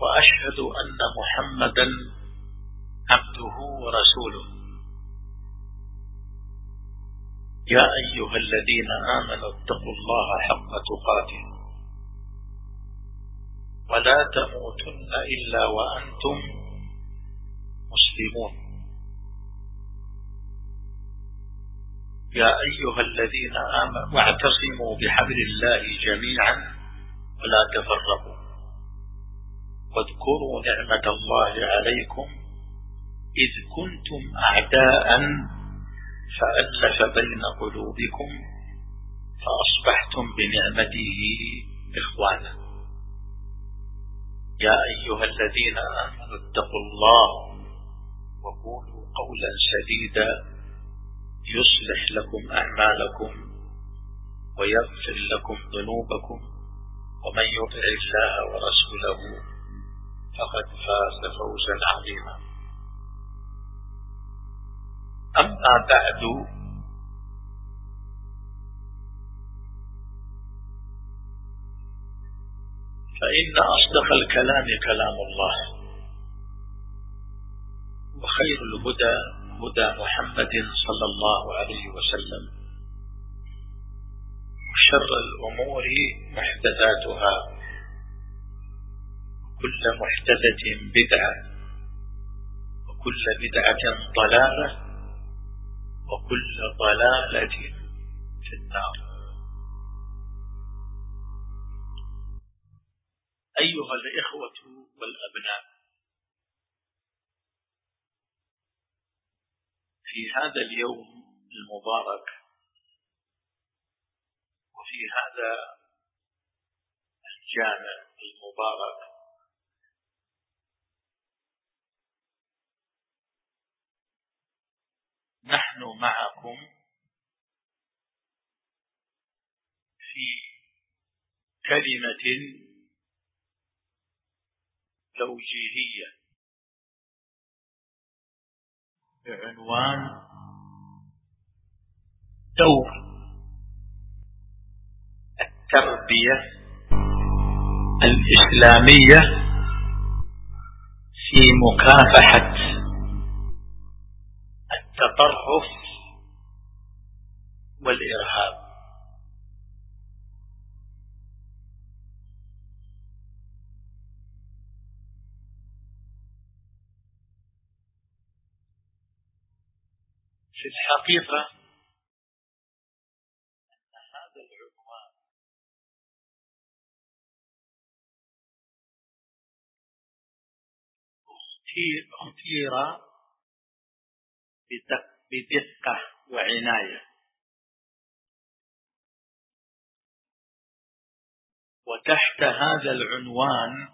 وأشهد أن محمدا عبده ورسوله. يا أيها الذين آمنوا اتقوا الله حق تقاته. ولا تموتن إلا وأنتم مسلمون. يا أيها الذين آمنوا واعتصموا بحبل الله جميعا ولا تفرقوا. واذكروا نعمة الله عليكم إذ كنتم أعداء فألف بين قلوبكم فأصبحتم بنعمته إخوانا. يا أيها الذين آمنوا اتقوا الله وقولوا قولا سديدا يصلح لكم أعمالكم ويغفر لكم ذنوبكم ومن يطع الله ورسوله فقد فاز فوزا عظيما. أما بعد فإن أصدق الكلام كلام الله وخير الهدى هدى محمد صلى الله عليه وسلم وشر الأمور محدثاتها. كل محدثة بدعة وكل بدعة ضلالة وكل ضلالة في النار. أيها الإخوة والأبناء في هذا اليوم المبارك وفي هذا الجامع المبارك نحن معكم في كلمة توجيهية. بعنوان دور التربية الإسلامية في مكافحة التطرف والإرهاب. في الحقيقة أن هذا العنوان اختير بدقة وعناية. وتحت هذا العنوان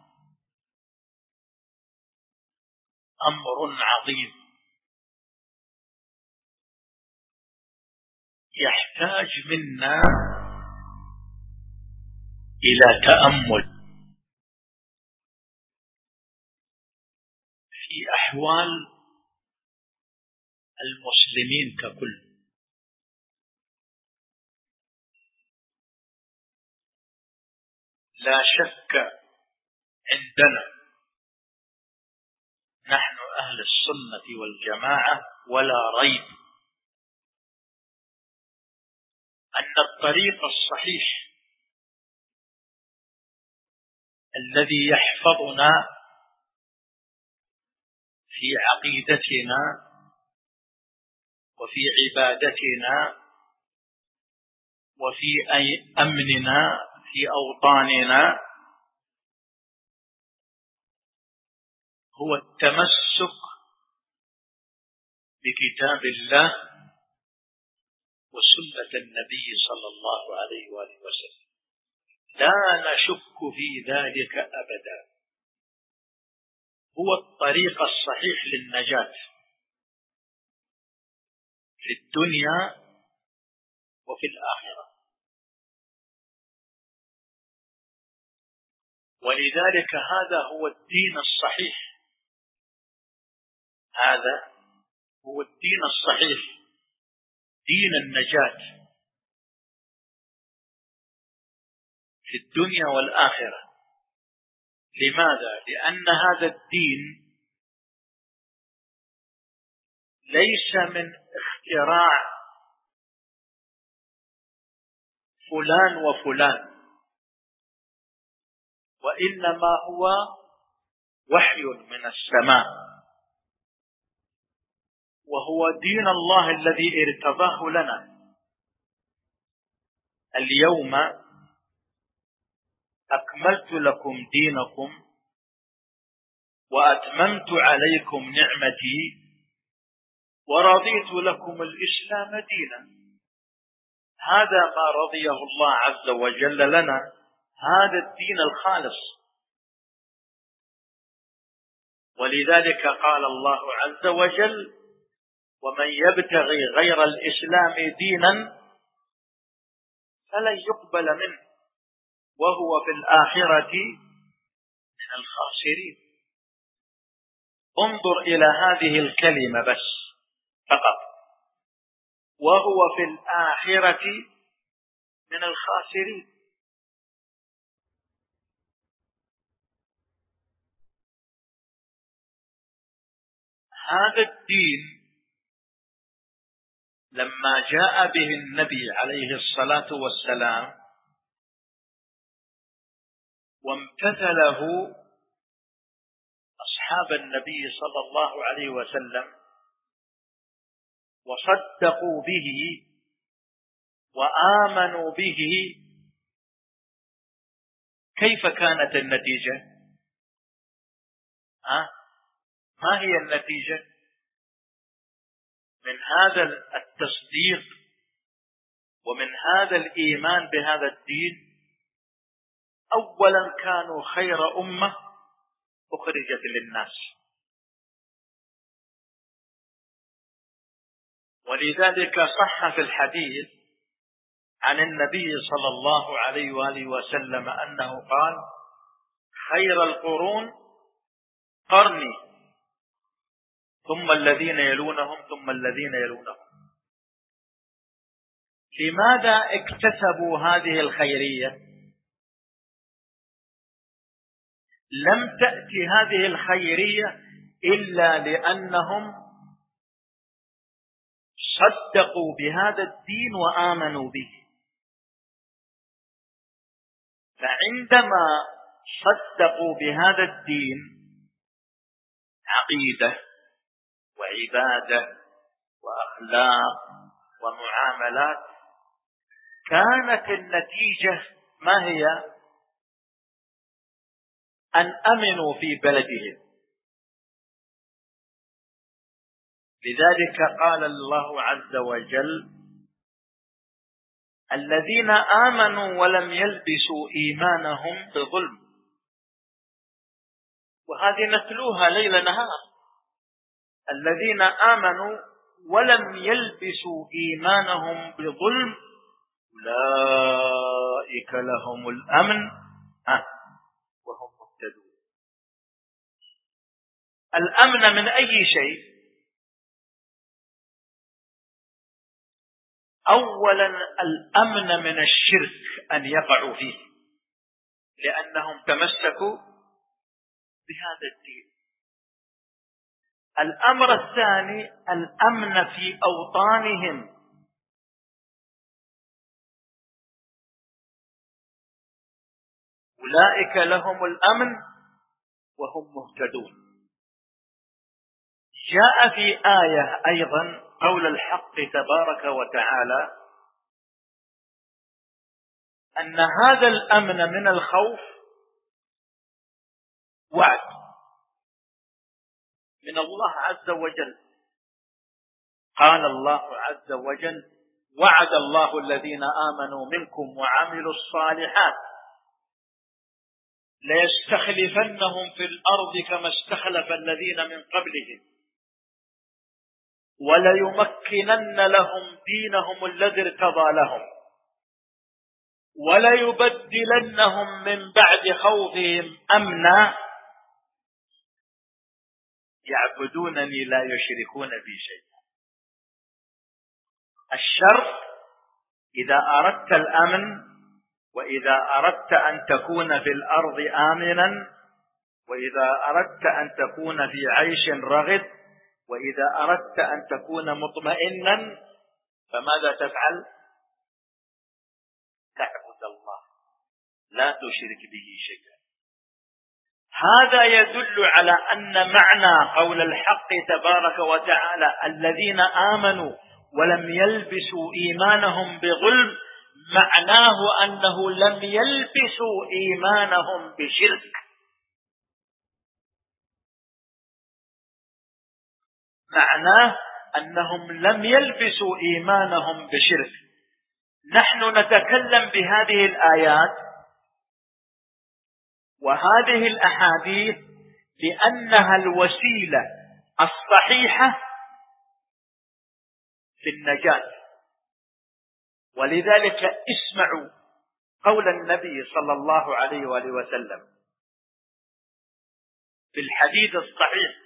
أمر عظيم. يحتاج منا إلى تأمل في أحوال المسلمين ككل. لا شك عندنا نحن أهل السنة والجماعة ولا ريب أن الطريق الصحيح الذي يحفظنا في عقيدتنا وفي عبادتنا وفي أمننا في أوطاننا هو التمسك بكتاب الله وسنة النبي صلى الله عليه وآله وسلم. لا نشك في ذلك أبدا. هو الطريق الصحيح للنجاة. في الدنيا وفي الآخرة. ولذلك هذا هو الدين الصحيح. هذا هو الدين الصحيح. دين النجاة. في الدنيا والآخرة. لماذا؟ لأن هذا الدين ليس من اختراع فلان وفلان. وإنما هو وحي من السماء. وهو دين الله الذي ارتضاه لنا. اليوم أكملت لكم دينكم وأتممت عليكم نعمتي ورضيت لكم الإسلام دينا. هذا ما رضيه الله عز وجل لنا هذا الدين الخالص. ولذلك قال الله عز وجل ومن يبتغي غير الإسلام دينا فلن يقبل منه وهو في الآخرة من الخاسرين. انظر إلى هذه الكلمة بس. فقط. وهو في الآخرة من الخاسرين. هذا الدين لما جاء به النبي عليه الصلاة والسلام وامتثله أصحاب النبي صلى الله عليه وسلم وصدقوا به وآمنوا به. كيف كانت النتيجة؟ ها؟ ما هي النتيجة؟ من هذا التصديق ومن هذا الإيمان بهذا الدين أولا كانوا خير أمة أخرجت للناس. ولذلك صح في الحديث عن النبي صلى الله عليه وآله وسلم أنه قال خير القرون قرني ثم الذين يلونهم ثم الذين يلونهم. لماذا اكتسبوا هذه الخيرية؟ لم تأتي هذه الخيرية إلا لأنهم صدقوا بهذا الدين وآمنوا به. فعندما صدقوا بهذا الدين عقيدة وعبادة وأخلاق ومعاملات كانت النتيجة ما هي؟ أن أمنوا في بلدهم. لذلك قال الله عز وجل الذين آمنوا ولم يلبسوا إيمانهم بظلم. وهذه نتلوها ليل نهار. الذين آمنوا ولم يلبسوا إيمانهم بظلم أولئك لهم الأمن. وهم مهتدون. الأمن من أي شيء؟ أولا الأمن من الشرك أن يقعوا فيه لأنهم تمسكوا بهذا الدين. الأمر الثاني الأمن في أوطانهم. أولئك لهم الأمن وهم مهتدون. جاء في آية أيضا قول الحق تبارك وتعالى أن هذا الأمن من الخوف وعد من الله عز وجل. قال الله عز وجل وعد الله الذين آمنوا منكم وعملوا الصالحات ليستخلفنهم في الأرض كما استخلف الذين من قبلهم. وليمكنن لهم دينهم الذي ارتضى لهم. وليبدلنهم من بعد خوفهم أمنا. يعبدونني لا يشركون بي شيئا. الشرط إذا أردت الأمن وإذا أردت أن تكون في الأرض آمنا وإذا أردت أن تكون في عيش رغد وإذا أردت أن تكون مطمئنا فماذا تفعل؟ تعبد الله. لا تشرك به شيئا. هذا يدل على أن معنى قول الحق تبارك وتعالى الذين آمنوا ولم يلبسوا إيمانهم بظلم معناه أنه لم يلبسوا إيمانهم بشرك. معناه أنهم لم يلبسوا إيمانهم بشرك. نحن نتكلم بهذه الآيات وهذه الأحاديث لأنها الوسيلة الصحيحة في النجاة. ولذلك اسمعوا قول النبي صلى الله عليه وآله وسلم في الحديث الصحيح.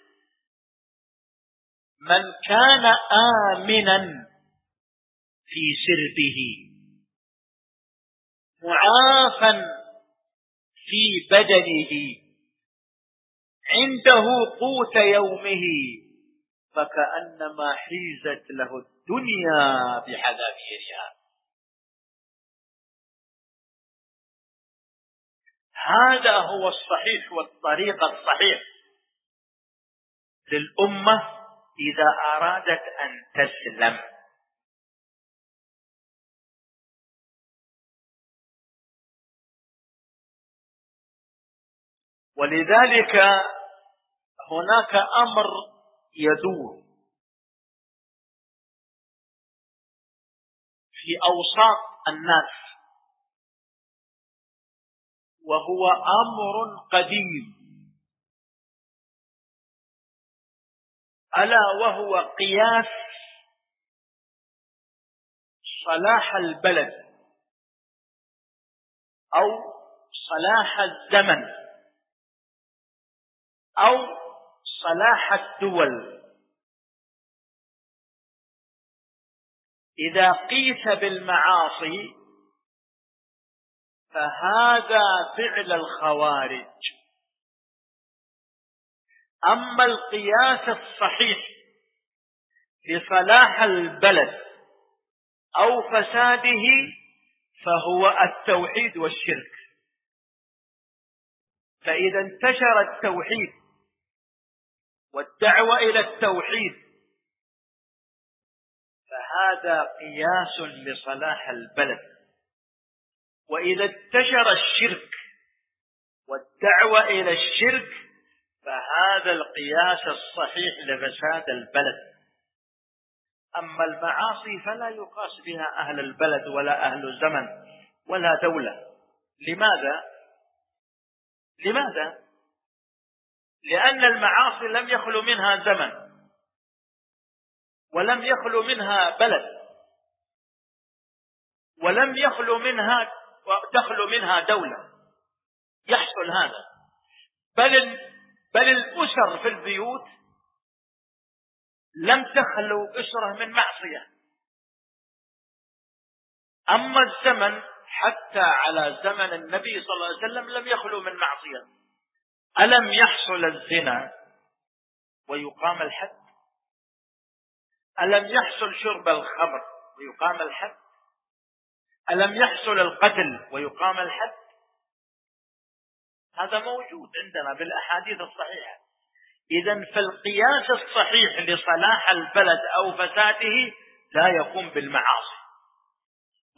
من كان آمنا في سربه معافا في بدنه عنده قوت يومه فكأنما حيزت له الدنيا بحذافيرها هذا هو الصحيح والطريق الصحيح للأمة إذا أرادت أن تسلم. ولذلك هناك أمر يدور في أوساط الناس وهو أمر قديم. ألا وهو قياس صلاح البلد أو صلاح الزمن أو صلاح الدول. إذا قيس بالمعاصي فهذا فعل الخوارج. أما القياس الصحيح لصلاح البلد أو فساده فهو التوحيد والشرك. فإذا انتشر التوحيد والدعوة إلى التوحيد فهذا قياس لصلاح البلد. وإذا انتشر الشرك والدعوة إلى الشرك فهذا القياس الصحيح لفساد البلد أما المعاصي فلا يقاس بها أهل البلد ولا أهل الزمن ولا دولة لماذا؟ لماذا؟ لأن المعاصي لم يخلو منها زمن ولم يخلو منها بلد ولم يخلو منها وتخلو منها دولة يحصل هذا بل بل الأسر في البيوت لم تخلو أسرة من معصية. أما الزمن حتى على زمن النبي صلى الله عليه وسلم لم يخلو من معصية. ألم يحصل الزنا ويقام الحد؟ ألم يحصل شرب الخمر ويقام الحد؟ ألم يحصل القتل ويقام الحد؟ هذا موجود عندنا بالأحاديث الصحيحة. إذا فالقياس الصحيح لصلاح البلد أو فساده لا يقوم بالمعاصي.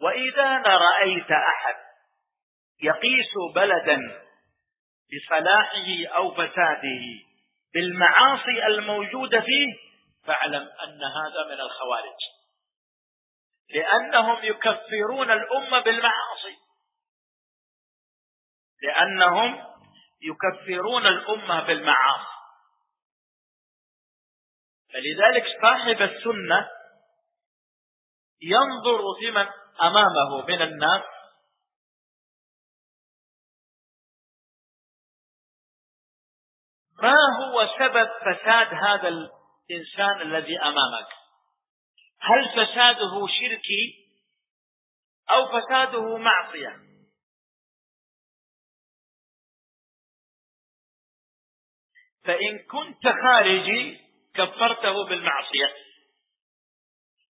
وإذا رأيت أحد يقيس بلدا بصلاحه أو فساده بالمعاصي الموجودة فيه فاعلم أن هذا من الخوارج. لأنهم يكفرون الأمة بالمعاصي. لأنهم يكفرون الأمة بالمعاصي. فلذلك صاحب السنة ينظر في من أمامه من الناس ما هو سبب فساد هذا الإنسان الذي أمامك؟ هل فساده شركي أو فساده معصية؟ فإن كنت خارجي كفرته بالمعصية.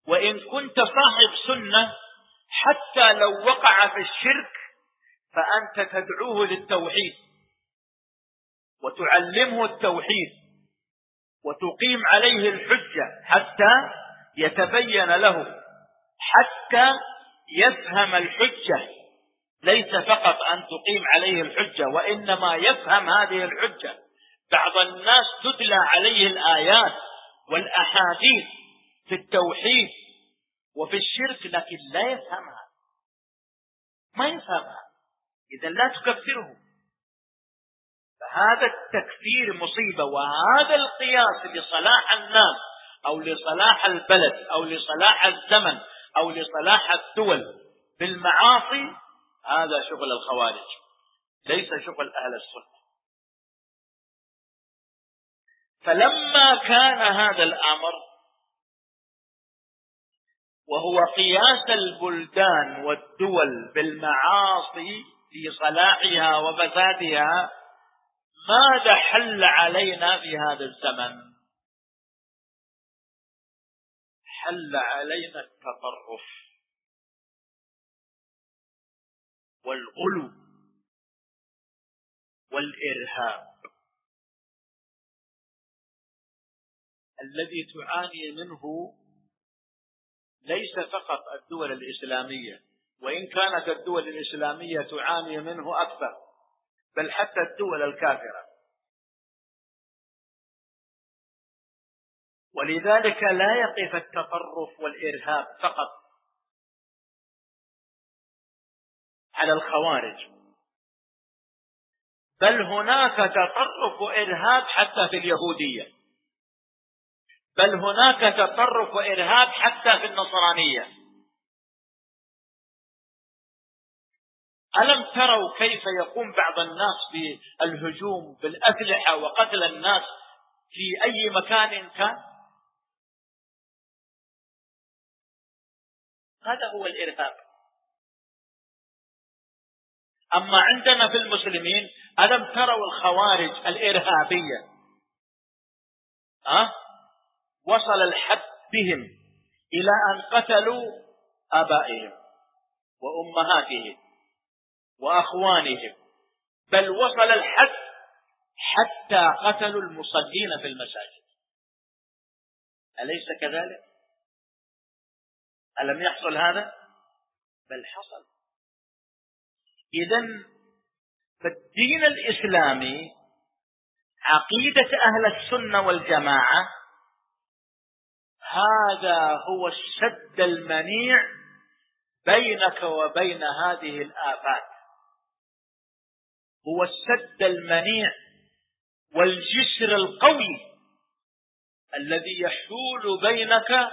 وإن كنت صاحب سنة حتى لو وقع في الشرك فأنت تدعوه للتوحيد وتعلمه التوحيد وتقيم عليه الحجة حتى يتبين له حتى يفهم الحجة. ليس فقط أن تقيم عليه الحجة وإنما يفهم هذه الحجة. بعض الناس تتلى عليه الآيات والأحاديث في التوحيد وفي الشرك لكن لا يفهمها. ما يفهمها. إذا لا تكفره. فهذا التكفير مصيبة وهذا القياس لصلاح الناس أو لصلاح البلد أو لصلاح الزمن أو لصلاح الدول بالمعاصي هذا شغل الخوارج. ليس شغل أهل السنة. فلما كان هذا الأمر وهو قياس البلدان والدول بالمعاصي في صلاحها وفسادها ماذا حل علينا في هذا الزمن؟ حل علينا التطرف والغلو والإرهاب. الذي تعاني منه ليس فقط الدول الإسلامية وإن كانت الدول الإسلامية تعاني منه أكثر بل حتى الدول الكافرة. ولذلك لا يقف التطرف والإرهاب فقط على الخوارج بل هناك تطرف وإرهاب حتى في اليهودية. بل هناك تطرف وإرهاب حتى في النصرانية. ألم تروا كيف يقوم بعض الناس بالهجوم بالأسلحة وقتل الناس في أي مكان كان؟ هذا هو الإرهاب. أما عندنا في المسلمين ألم تروا الخوارج الإرهابية؟ أه؟ وصل الحد بهم إلى أن قتلوا آبائهم وأمهاتهم وأخوانهم بل وصل الحد حتى قتلوا المصلين في المساجد أليس كذلك؟ ألم يحصل هذا؟ بل حصل إذا فالدين الإسلامي عقيدة أهل السنة والجماعة هذا هو السد المنيع بينك وبين هذه الآفات. هو السد المنيع والجسر القوي الذي يحول بينك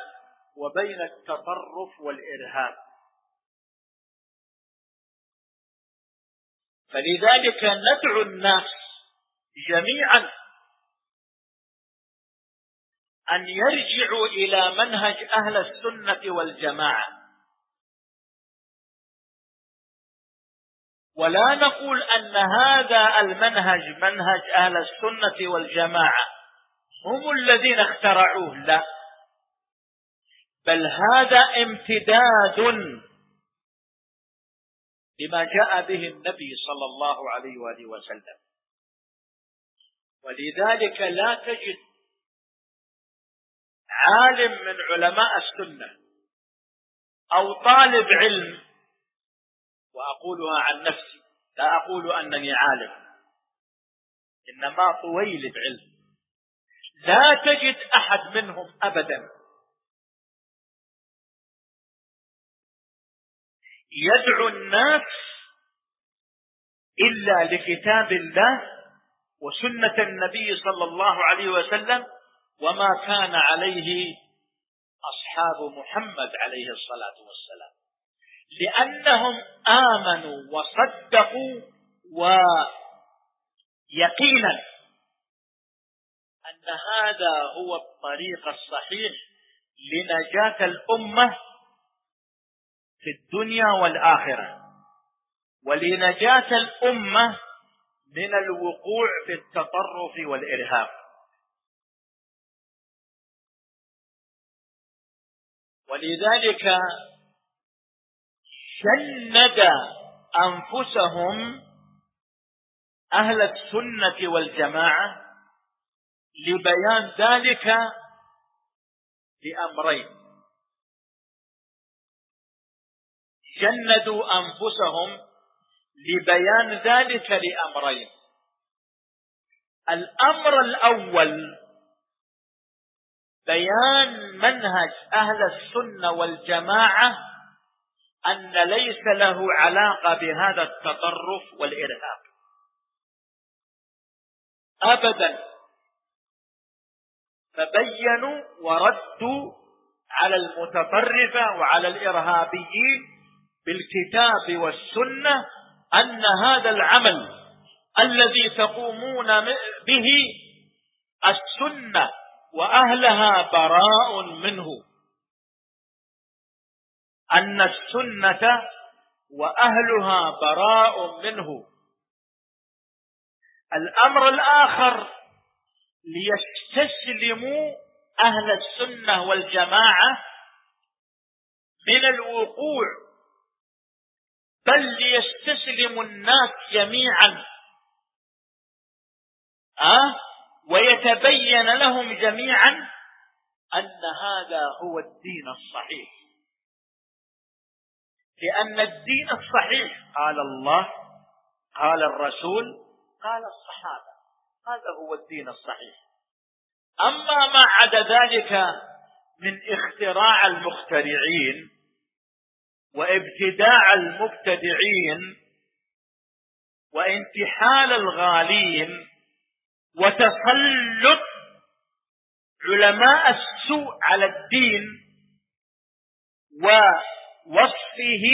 وبين التطرف والإرهاب. فلذلك ندعو الناس جميعا أن يرجعوا إلى منهج أهل السنة والجماعة. ولا نقول أن هذا المنهج منهج أهل السنة والجماعة. هم الذين اخترعوه لا. بل هذا امتداد لما جاء به النبي صلى الله عليه وآله وسلم. ولذلك لا تجد عالم من علماء السنة أو طالب علم وأقولها عن نفسي لا أقول أنني عالم إنما طويل علم لا تجد أحد منهم أبدا. يدعو الناس إلا لكتاب الله وسنة النبي صلى الله عليه وسلم وما كان عليه أصحاب محمد عليه الصلاة والسلام. لأنهم آمنوا وصدقوا ويقينا أن هذا هو الطريق الصحيح لنجاة الأمة في الدنيا والآخرة. ولنجاة الأمة من الوقوع في التطرف والإرهاب. ولذلك جند أنفسهم أهل السنة والجماعة لبيان ذلك بأمرين. جندوا أنفسهم لبيان ذلك لأمرين. الأمر الأول بيان منهج أهل السنة والجماعة أن ليس له علاقة بهذا التطرف والإرهاب. أبدا. فبينوا وردوا على المتطرفة وعلى الإرهابيين بالكتاب والسنة أن هذا العمل الذي تقومون به السنة وأهلها براء منه. أن السنة وأهلها براء منه. الأمر الآخر ليستسلموا أهل السنة والجماعة من الوقوع بل ليستسلم الناس جميعا. أه؟ ويتبين لهم جميعا أن هذا هو الدين الصحيح. لأن الدين الصحيح قال الله قال الرسول قال الصحابة. هذا هو الدين الصحيح. أما ما عدا ذلك من اختراع المخترعين وابتداع المبتدعين وانتحال الغالين وتسلط علماء السوء على الدين ووصفه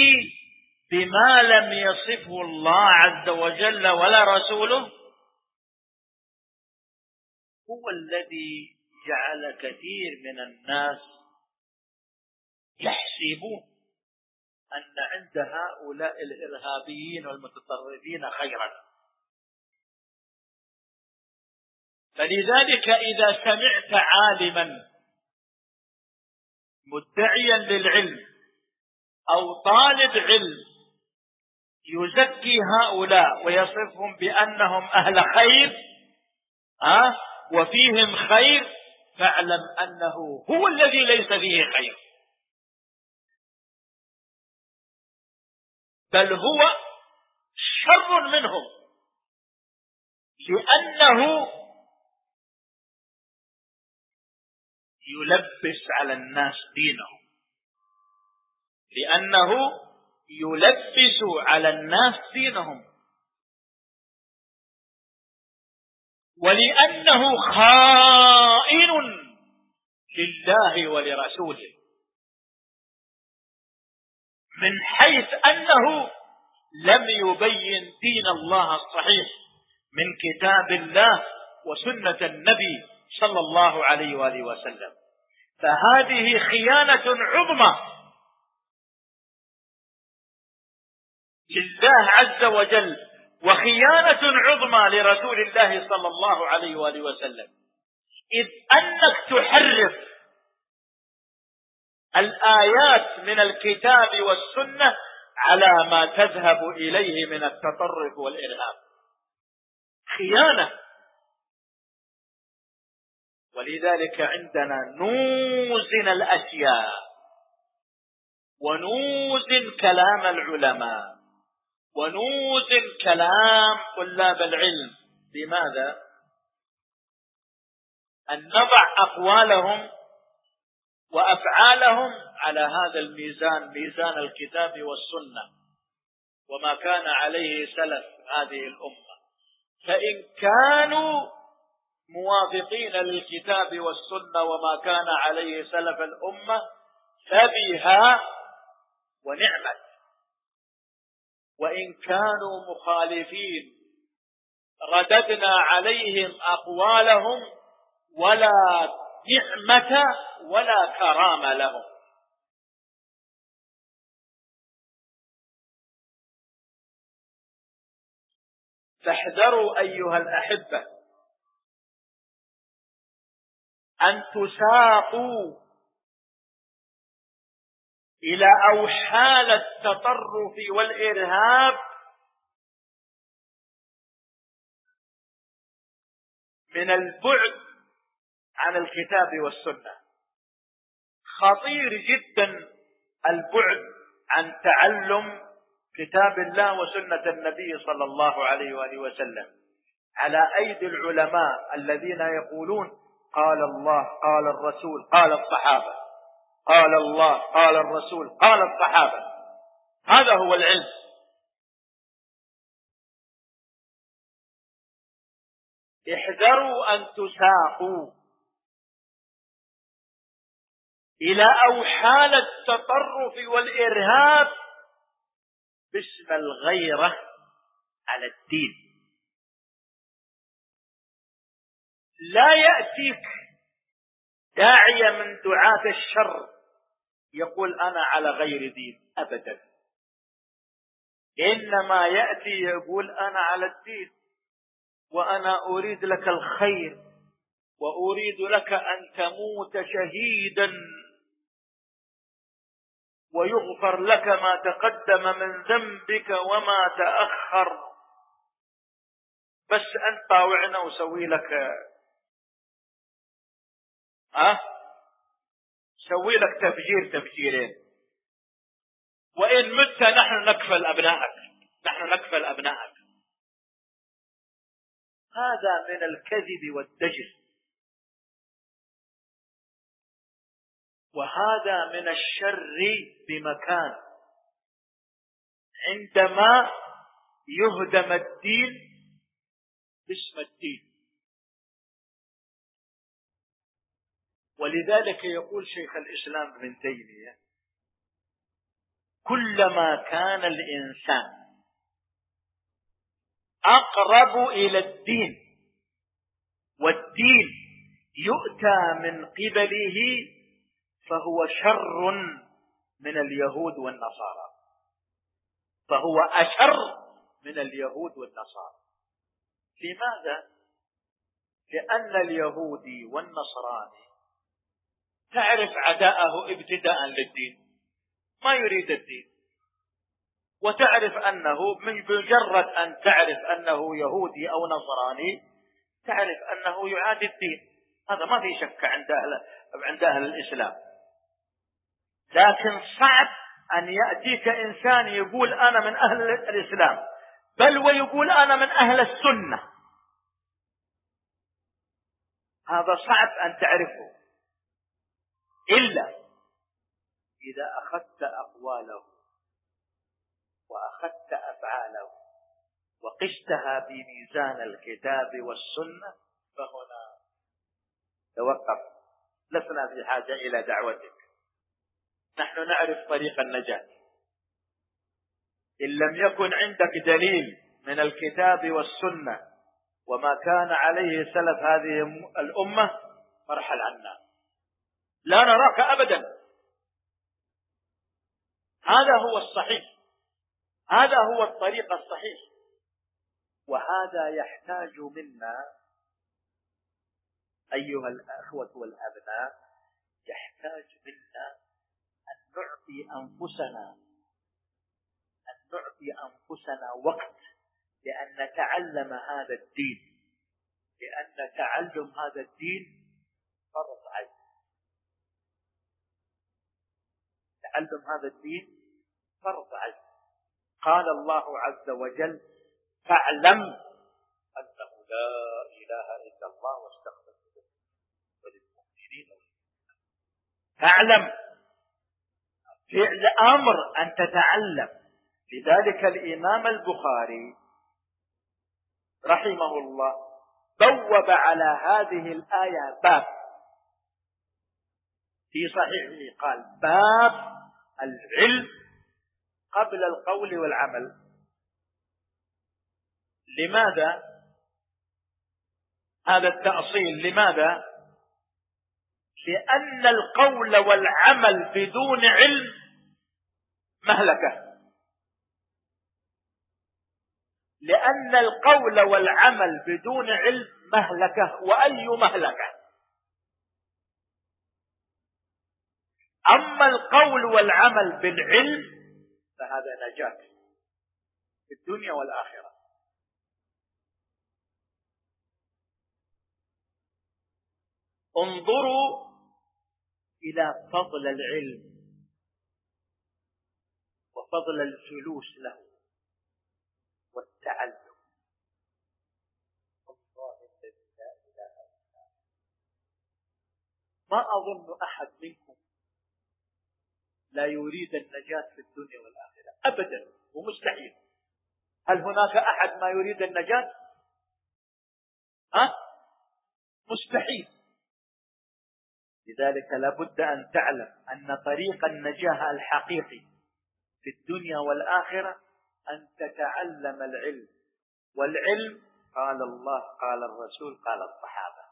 بما لم يصفه الله عز وجل ولا رسوله هو الذي جعل كثير من الناس يحسبون أن عند هؤلاء الإرهابيين والمتطرفين خيرا. فلذلك إذا سمعت عالما مدعيا للعلم أو طالب علم يزكي هؤلاء ويصفهم بأنهم أهل خير أه؟ وفيهم خير فاعلم أنه هو الذي ليس فيه خير بل هو شر منهم لأنه يلبس على الناس دينهم. لأنه يلبس على الناس دينهم. ولأنه خائن لله ولرسوله. من حيث أنه لم يبين دين الله الصحيح من كتاب الله وسنة النبي صلى الله عليه وآله وسلم. فهذه خيانة عظمى. لله عز وجل وخيانة عظمى لرسول الله صلى الله عليه وآله وسلم. إذ أنك تحرف الآيات من الكتاب والسنة على ما تذهب إليه من التطرف والإرهاب. خيانة. ولذلك عندنا نوزن الأشياء ونوزن كلام العلماء ونوزن كلام طلاب العلم لماذا؟ أن نضع أقوالهم وأفعالهم على هذا الميزان ميزان الكتاب والسنة وما كان عليه سلف هذه الأمة فإن كانوا موافقين للكتاب والسنة وما كان عليه سلف الأمة فبها ونعمت. وإن كانوا مخالفين رددنا عليهم أقوالهم ولا نعمة ولا كرام لهم. فاحذروا أيها الأحبة أن تساقوا إلى أوحال التطرف والإرهاب من البعد عن الكتاب والسنة. خطير جدا البعد عن تعلم كتاب الله وسنة النبي صلى الله عليه وآله وسلم. على أيدي العلماء الذين يقولون قال الله قال الرسول قال الصحابة. قال الله قال الرسول قال الصحابة. هذا هو العلم. احذروا أن تساقوا. إلى أوحال التطرف والإرهاب. باسم الغيرة على الدين. لا يأتيك داعية من دعاة الشر. يقول أنا على غير دين أبدا. إنما يأتي يقول أنا على الدين. وأنا أريد لك الخير. وأريد لك أن تموت شهيدا. ويغفر لك ما تقدم من ذنبك وما تأخر. بس أنت طاوعنا وسوي لك أه سوي لك تفجير تفجيرين. وإن مت نحن نكفل أبنائك. نحن نكفل أبنائك. هذا من الكذب والدجل وهذا من الشر بمكان. عندما يهدم الدين باسم الدين. ولذلك يقول شيخ الإسلام ابن تيمية كلما كان الإنسان أقرب إلى الدين والدين يؤتى من قبله فهو شر من اليهود والنصارى فهو أشر من اليهود والنصارى لماذا؟ لأن اليهودي والنصراني تعرف عداءه ابتداء للدين. ما يريد الدين. وتعرف أنه من مجرد أن تعرف أنه يهودي أو نصراني تعرف أنه يعادي الدين. هذا ما في شك عند أهل, عند أهل الإسلام. لكن صعب أن يأتيك إنسان يقول أنا من أهل الإسلام بل ويقول أنا من أهل السنة. هذا صعب أن تعرفه. إلا إذا أخذت أقواله وأخذت أفعاله وقستها بميزان الكتاب والسنة فهنا توقف. لسنا في حاجة إلى دعوتك. نحن نعرف طريق النجاة. إن لم يكن عندك دليل من الكتاب والسنة وما كان عليه سلف هذه الأمة فارحل عنا. لا نراك أبدا. هذا هو الصحيح. هذا هو الطريق الصحيح. وهذا يحتاج منا أيها الأخوة والأبناء يحتاج منا أن نعطي أنفسنا أن نعطي أنفسنا وقت لأن نتعلم هذا الدين. لأن تعلم هذا الدين فرض عين. تعلم هذا الدين فرض عين قال الله عز وجل فاعلم أنه لا إله إلا الله واستغفر وللمؤمنين فاعلم. فعل أمر أن تتعلم. لذلك الإمام البخاري رحمه الله بوب على هذه الآية باب. في صحيحه قال باب العلم قبل القول والعمل. لماذا هذا التأصيل؟ لماذا؟ لأن القول والعمل بدون علم مهلكة. لأن القول والعمل بدون علم مهلكة. وأي مهلكة؟ أما القول والعمل بالعلم فهذا نجاة في الدنيا والآخرة. انظروا إلى فضل العلم وفضل الجلوس له والتعلم. ما أظن أحد منكم لا يريد النجاة في الدنيا والآخرة. أبدا. ومستحيل. هل هناك أحد ما يريد النجاة؟ ها؟ مستحيل. لذلك لابد أن تعلم أن طريق النجاة الحقيقي في الدنيا والآخرة أن تتعلم العلم. والعلم قال الله قال الرسول قال الصحابة.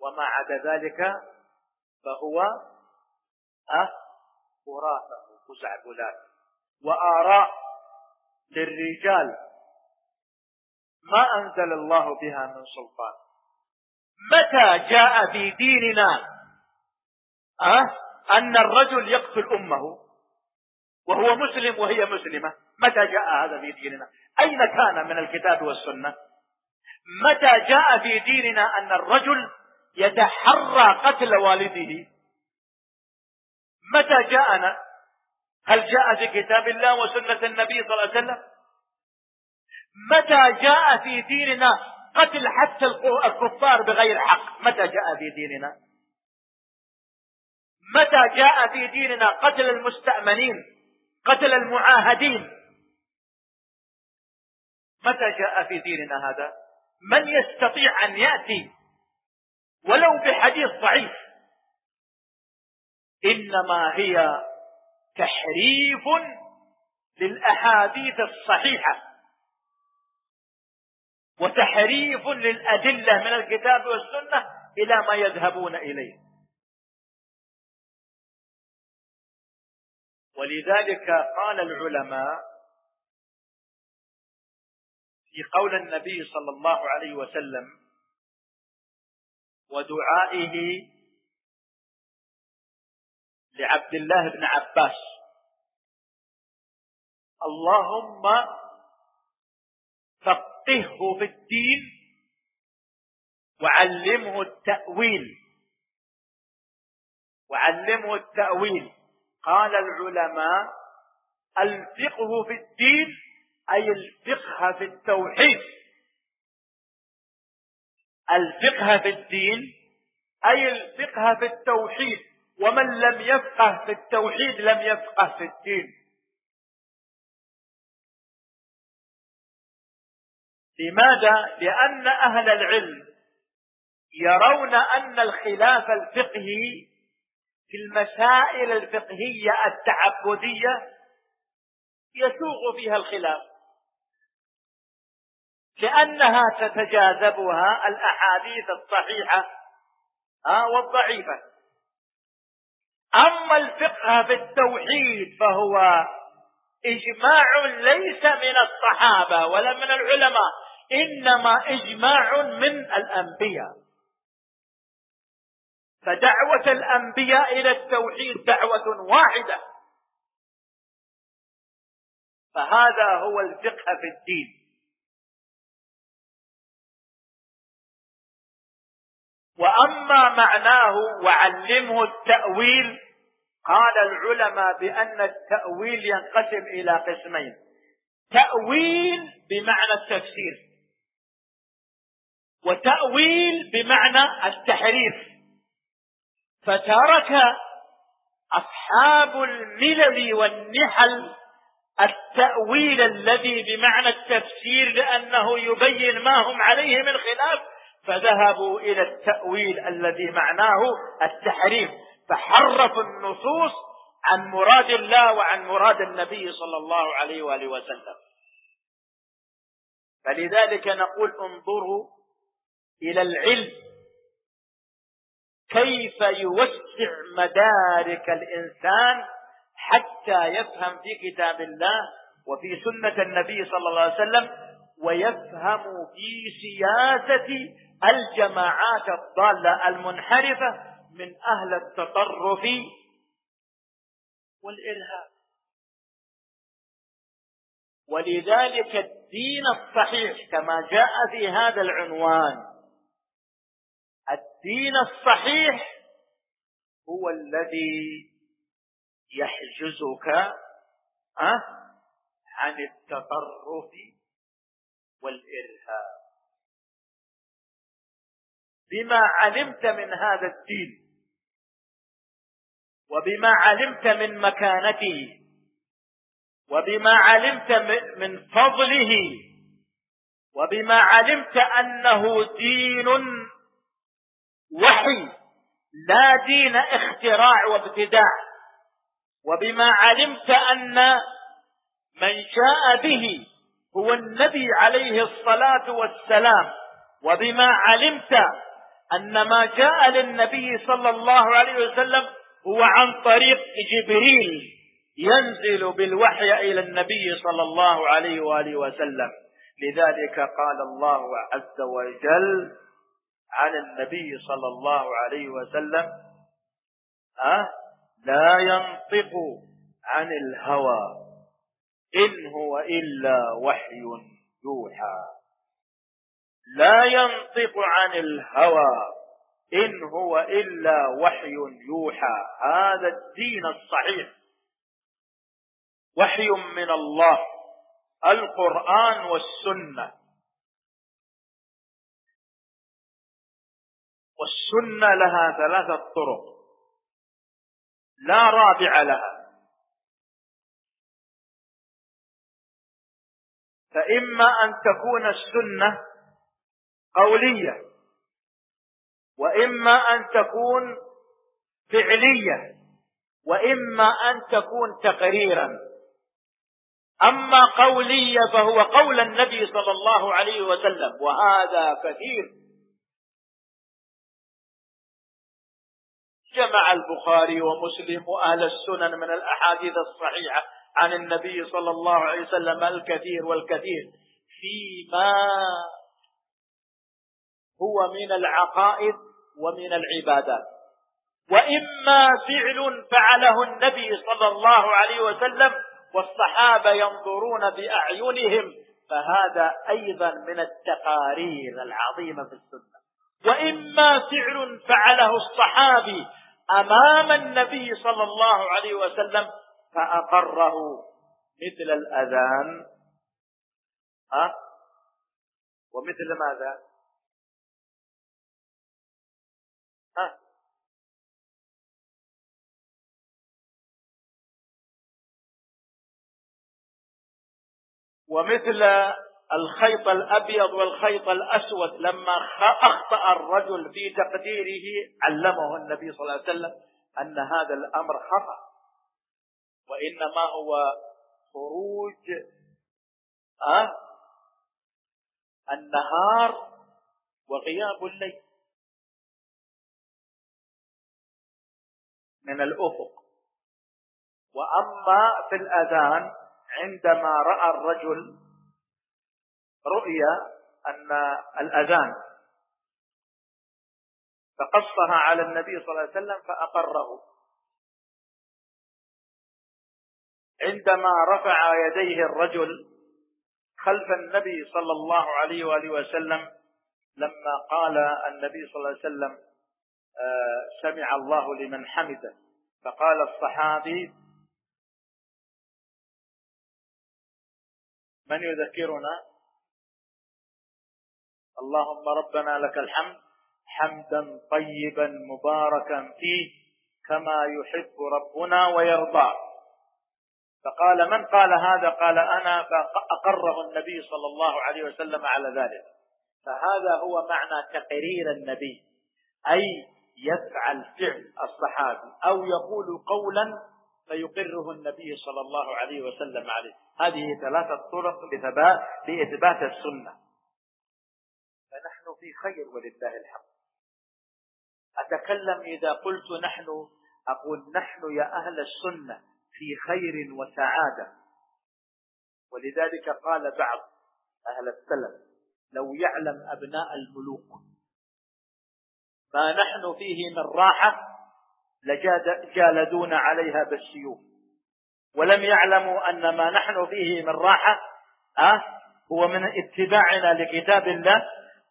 وما عدا ذلك فهو أه خرافة وخزعبلات وآراء للرجال. ما أنزل الله بها من سلطان. متى جاء في ديننا؟ أه؟ أن الرجل يقتل أمه. وهو مسلم وهي مسلمة. متى جاء هذا في ديننا؟ أين كان من الكتاب والسنة؟ متى جاء في ديننا أن الرجل يتحرى قتل والده؟ متى جاءنا؟ هل جاء في كتاب الله وسنة النبي صلى الله عليه وسلم؟ متى جاء في ديننا قتل حتى الكفار بغير حق؟ متى جاء في ديننا؟ متى جاء في ديننا قتل المستأمنين؟ قتل المعاهدين؟ متى جاء في ديننا هذا؟ من يستطيع أن يأتي ولو بحديث ضعيف؟ إنما هي تحريف للأحاديث الصحيحة وتحريف للأدلة من الكتاب والسنة إلى ما يذهبون إليه. ولذلك قال العلماء في قول النبي صلى الله عليه وسلم ودعائه لعبد الله بن عباس. اللهم فقهه في الدين وعلمه التأويل. وعلمه التأويل. قال العلماء الفقه في الدين أي الفقه في التوحيد. الفقه في الدين أي الفقه في التوحيد. ومن لم يفقه في التوحيد لم يفقه في الدين. لماذا؟ لأن أهل العلم يرون أن الخلاف الفقهي في المسائل الفقهية التعبدية يسوغ فيها الخلاف لأنها تتجاذبها الأحاديث الصحيحة والضعيفة. أما الفقه في التوحيد فهو إجماع ليس من الصحابة ولا من العلماء إنما إجماع من الأنبياء. فدعوة الأنبياء إلى التوحيد دعوة واحدة. فهذا هو الفقه في الدين. وأما معناه وعلمه التأويل قال العلماء بأن التأويل ينقسم إلى قسمين. تأويل بمعنى التفسير وتأويل بمعنى التحريف. فترك أصحاب الملل والنحل التأويل الذي بمعنى التفسير لأنه يبين ما هم عليه من خلاف فذهبوا إلى التأويل الذي معناه التحريف. فحرفوا النصوص عن مراد الله وعن مراد النبي صلى الله عليه وآله وسلم. فلذلك نقول انظروا إلى العلم. كيف يوسع مدارك الإنسان حتى يفهم في كتاب الله وفي سنة النبي صلى الله عليه وسلم ويفهم في سياسة الجماعات الضالة المنحرفة من أهل التطرف والإرهاب ولذلك الدين الصحيح كما جاء في هذا العنوان الدين الصحيح هو الذي يحجزك أه عن التطرف والإرهاب بما علمت من هذا الدين وبما علمت من مكانته وبما علمت من فضله وبما علمت أنه دين وحي لا دين اختراع وابتداع وبما علمت أن من جاء به هو النبي عليه الصلاة والسلام وبما علمت أن ما جاء للنبي صلى الله عليه وسلم هو عن طريق جبريل ينزل بالوحي إلى النبي صلى الله عليه وآله وسلم. لذلك قال الله عز وجل عن النبي صلى الله عليه وسلم أه لا ينطق عن الهوى إن هو إلا وحي يوحى. لا ينطق عن الهوى إن هو إلا وحي يوحى. هذا الدين الصحيح. وحي من الله. القرآن والسنة. والسنة لها ثلاثة طرق. لا رابع لها. فإما أن تكون السنة قولية. وإما أن تكون فعلية وإما أن تكون تقريرا. أما قولية فهو قول النبي صلى الله عليه وسلم وهذا كثير. جمع البخاري ومسلم وأهل السنن من الأحاديث الصحيحة عن النبي صلى الله عليه وسلم الكثير والكثير. فيما هو من العقائد ومن العبادات. وإما فعل فعله النبي صلى الله عليه وسلم والصحابة ينظرون بأعينهم فهذا أيضا من التقارير العظيمة في السنة. وإما فعل فعله الصحابي أمام النبي صلى الله عليه وسلم فأقره مثل الأذان. أه؟ ومثل ماذا؟ ومثل الخيط الأبيض والخيط الأسود لما أخطأ الرجل في تقديره علمه النبي صلى الله عليه وسلم أن هذا الأمر خطأ. وإنما هو خروج أه النهار وغياب الليل من الأفق. وأما في الأذان عندما رأى الرجل رؤيا أن الأذان فقصها على النبي صلى الله عليه وسلم فأقره. عندما رفع يديه الرجل خلف النبي صلى الله عليه وآله وسلم لما قال النبي صلى الله عليه وسلم آه، سمع الله لمن حمده. فقال الصحابي من يذكرنا؟ اللهم ربنا لك الحمد حمدا طيبا مباركا فيه كما يحب ربنا ويرضى. فقال من قال هذا؟ قال أنا فأقره النبي صلى الله عليه وسلم على ذلك. فهذا هو معنى تقرير النبي أي يفعل فعل الصحابي أو يقول قولا فيقره النبي صلى الله عليه وسلم عليه. هذه ثلاثة طرق لإثبات السنة. فنحن في خير ولله الحمد. أتكلم إذا قلت نحن أقول نحن يا أهل السنة في خير وسعادة. ولذلك قال بعض أهل السلف لو يعلم أبناء الملوك ما نحن فيه من راحة لجالدون عليها بالسيوف. ولم يعلموا أن ما نحن فيه من راحة أه هو من اتباعنا لكتاب الله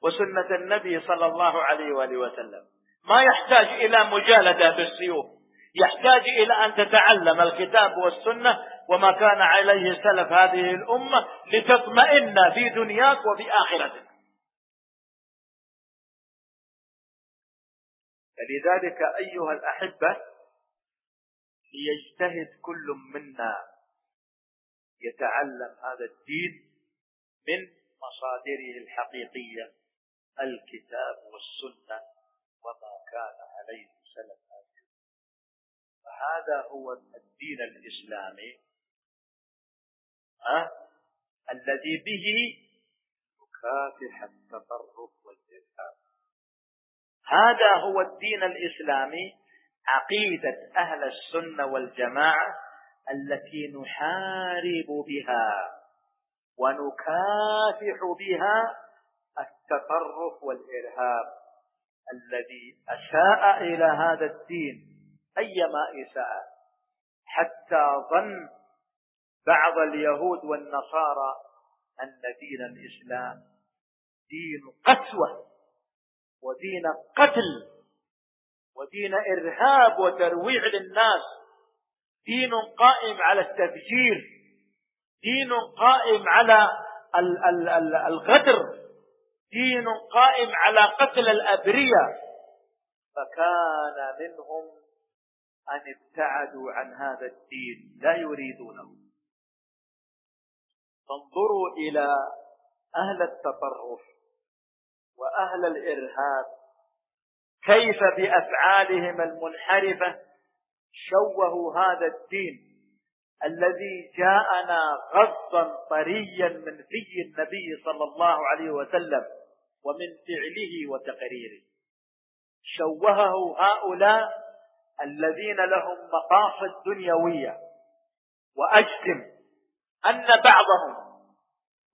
وسنة النبي صلى الله عليه وآله وسلم. ما يحتاج إلى مجالدة بالسيوف. يحتاج إلى أن تتعلم الكتاب والسنة وما كان عليه سلف هذه الأمة لتطمئن في دنياك وفي آخرتك. فلذلك أيها الأحبة ليجتهد كل منا يتعلم هذا الدين من مصادره الحقيقية الكتاب والسنة وما كان عليه سلف فهذا هو الدين الإسلامي أه؟ الذي به يكافح التطرف هذا هو الدين الإسلامي عقيدة أهل السنة والجماعة التي نحارب بها ونكافح بها التطرف والإرهاب الذي أساء إلى هذا الدين أيما إساءة حتى ظن بعض اليهود والنصارى أن دين الإسلام دين قسوة. ودين قتل ودين إرهاب وترويع للناس. دين قائم على التفجير. دين قائم على الغدر. دين قائم على قتل الأبرياء فكان منهم أن ابتعدوا عن هذا الدين لا يريدونه. فانظروا إلى أهل التطرف. وأهل الإرهاب. كيف بأفعالهم المنحرفة؟ شوهوا هذا الدين الذي جاءنا غضا طريا من في النبي صلى الله عليه وسلم ومن فعله وتقريره. شوهه هؤلاء الذين لهم مقاصد دنيوية. وأجزم أن بعضهم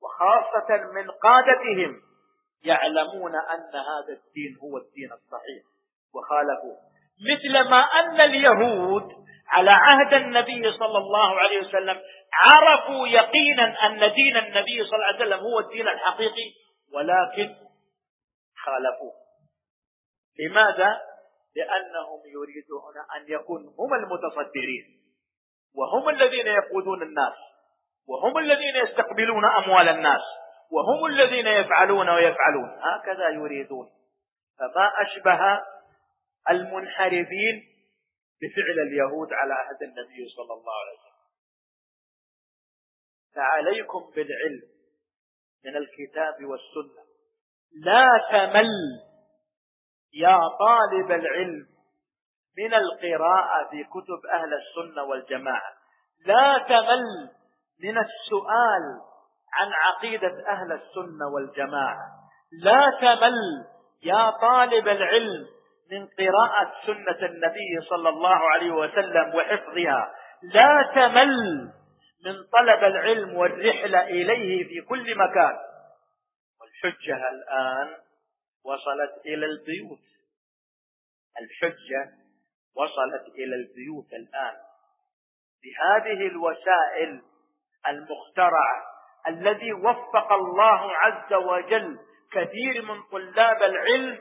وخاصة من قادتهم يعلمون أن هذا الدين هو الدين الصحيح وخالفوه. مثل ما أن اليهود على عهد النبي صلى الله عليه وسلم عرفوا يقينا أن دين النبي صلى الله عليه وسلم هو الدين الحقيقي ولكن خالفوه. لماذا؟ لأنهم يريدون أن يكونوا هم المتصدرين وهم الذين يقودون الناس وهم الذين يستقبلون أموال الناس. وهم الذين يفعلون ويفعلون. هكذا يريدون. فما أشبه المنحرفين بفعل اليهود على عهد النبي صلى الله عليه وسلم. فعليكم بالعلم من الكتاب والسنة. لا تمل يا طالب العلم من القراءة في كتب أهل السنة والجماعة. لا تمل من السؤال عن عقيدة أهل السنة والجماعة. لا تمل يا طالب العلم من قراءة سنة النبي صلى الله عليه وسلم وحفظها. لا تمل من طلب العلم والرحلة إليه في كل مكان. والحجة الآن وصلت إلى البيوت. الحجة وصلت إلى البيوت الآن. بهذه الوسائل المخترعة الذي وفق الله عز وجل كثير من طلاب العلم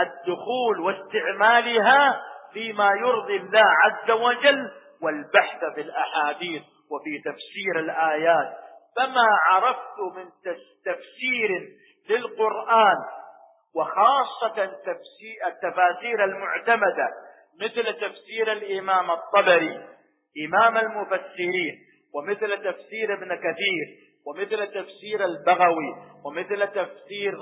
الدخول واستعمالها فيما يرضي الله عز وجل والبحث في الأحاديث وفي تفسير الآيات. فما عرفت من تفسير للقرآن وخاصة تفسير التفاسير المعتمدة مثل تفسير الإمام الطبري إمام المفسرين ومثل تفسير ابن كثير ومثل تفسير البغوي ومثل تفسير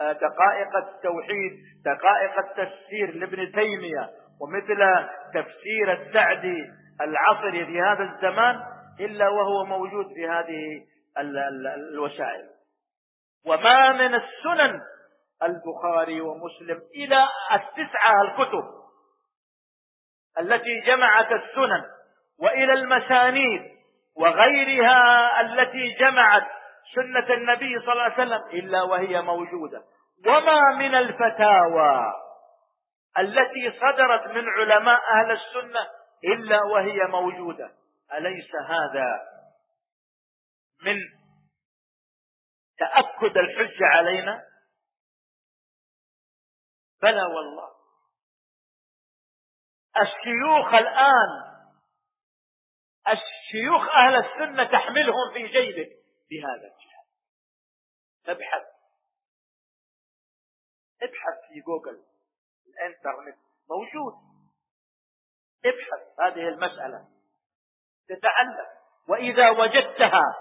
دقائق التوحيد دقائق التفسير لابن تيمية ومثل تفسير السعدي العصري في هذا الزمان إلا وهو موجود في هذه الوسائل. وما من السنن البخاري ومسلم إلى التسعة الكتب التي جمعت السنن وإلى المسانيد وغيرها التي جمعت سنة النبي صلى الله عليه وسلم إلا وهي موجودة. وما من الفتاوى التي صدرت من علماء أهل السنة إلا وهي موجودة. أليس هذا من تأكد الحجة علينا؟ بلى والله. الشيوخ الآن الشيوخ أهل السنة تحملهم في جيبك بهذا الجهاد. ابحث. ابحث في جوجل الإنترنت موجود. ابحث هذه المسألة. تتعلم. وإذا وجدتها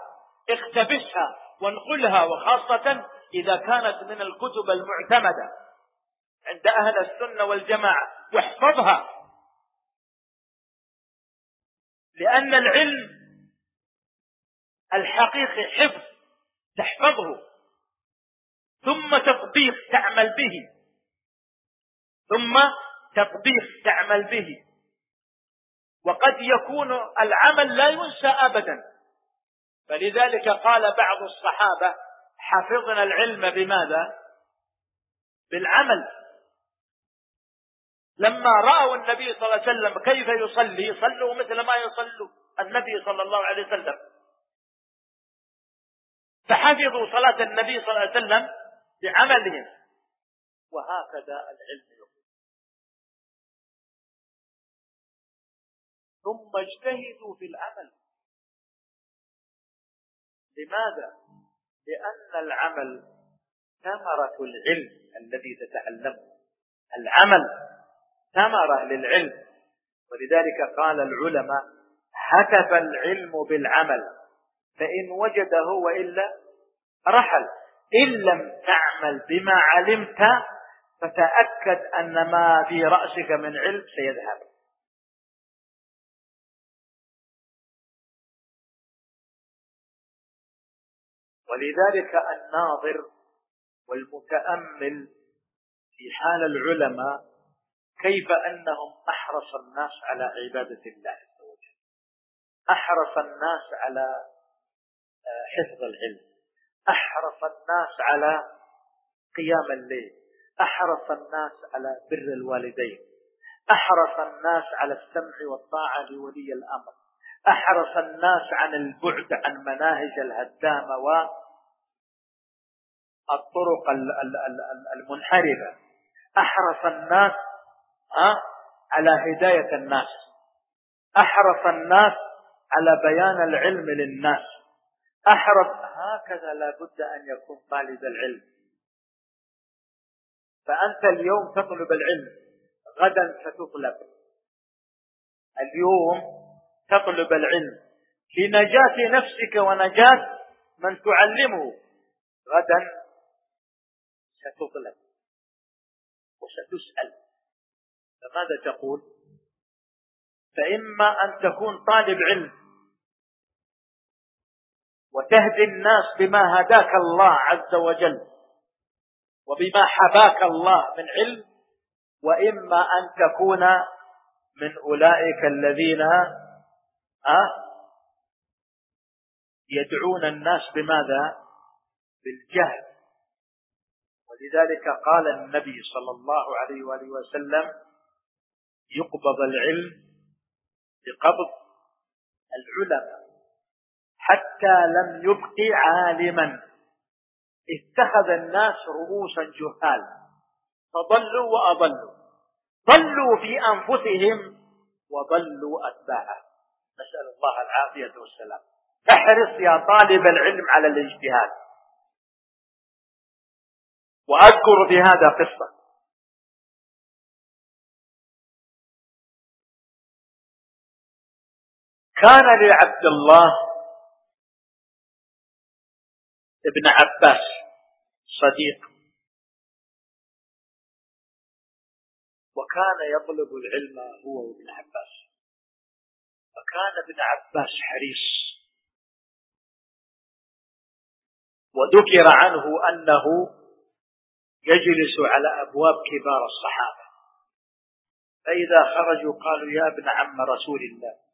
اقتبسها وانقلها وخاصة إذا كانت من الكتب المعتمدة عند أهل السنة والجماعة واحفظها لأن العلم الحقيقي حفظ تحفظه ثم تطبيق تعمل به ثم تطبيق تعمل به. وقد يكون العمل لا ينسى أبدا. فلذلك قال بعض الصحابة حفظنا العلم بماذا؟ بالعمل. لما رأوا النبي صلى الله عليه وسلم كيف يصلي صلوا مثل ما يصلوا النبي صلى الله عليه وسلم. فحفظوا صلاة النبي صلى الله عليه وسلم بعملهم. وهكذا العلم يقول ثم اجتهدوا في العمل. لماذا؟ لأن العمل ثمرة العلم الذي تتعلمه. العمل. ثمرة للعلم. ولذلك قال العلماء هتف العلم بالعمل. فإن وجده وإلا رحل. إن لم تعمل بما علمت فتأكد أن ما في رأسك من علم سيذهب. ولذلك الناظر والمتأمل في حال العلماء كيف أنهم أحرص الناس على عبادة الله عز وجل. أحرص الناس على آه، حفظ العلم. أحرص الناس على قيام الليل. أحرص الناس على بر الوالدين. أحرص الناس على السمع والطاعة لولي الأمر. أحرص الناس عن البعد عن مناهج الهدامة والطرق المنحرفة. أحرص الناس على هداية الناس. أحرص الناس على بيان العلم للناس. أحرص هكذا لا بد أن يكون طالب العلم. فأنت اليوم تطلب العلم. غدا ستطلب. اليوم تطلب العلم. لنجاة نفسك ونجاة من تعلمه. غدا ستطلب. وستسأل. فماذا تقول؟ فإما أن تكون طالب علم وتهدي الناس بما هداك الله عز وجل وبما حباك الله من علم وإما أن تكون من أولئك الذين أه يدعون الناس بماذا؟ بالجهل. ولذلك قال النبي صلى الله عليه وآله وسلم يقبض العلم بقبض العلماء حتى لم يبق عالما. اتخذ الناس رؤوسا جهال فضلوا وأضلوا. ضلوا في أنفسهم وضلوا أتباعه نسأل الله العافية والسلام. احرص يا طالب العلم على الاجتهاد. وأذكر في هذا قصة. كان لعبد الله ابن عباس صديق. وكان يطلب العلم هو وابن عباس. فكان ابن عباس حريص. وذكر عنه أنه يجلس على أبواب كبار الصحابة. فإذا خرجوا قالوا يا ابن عم رسول الله.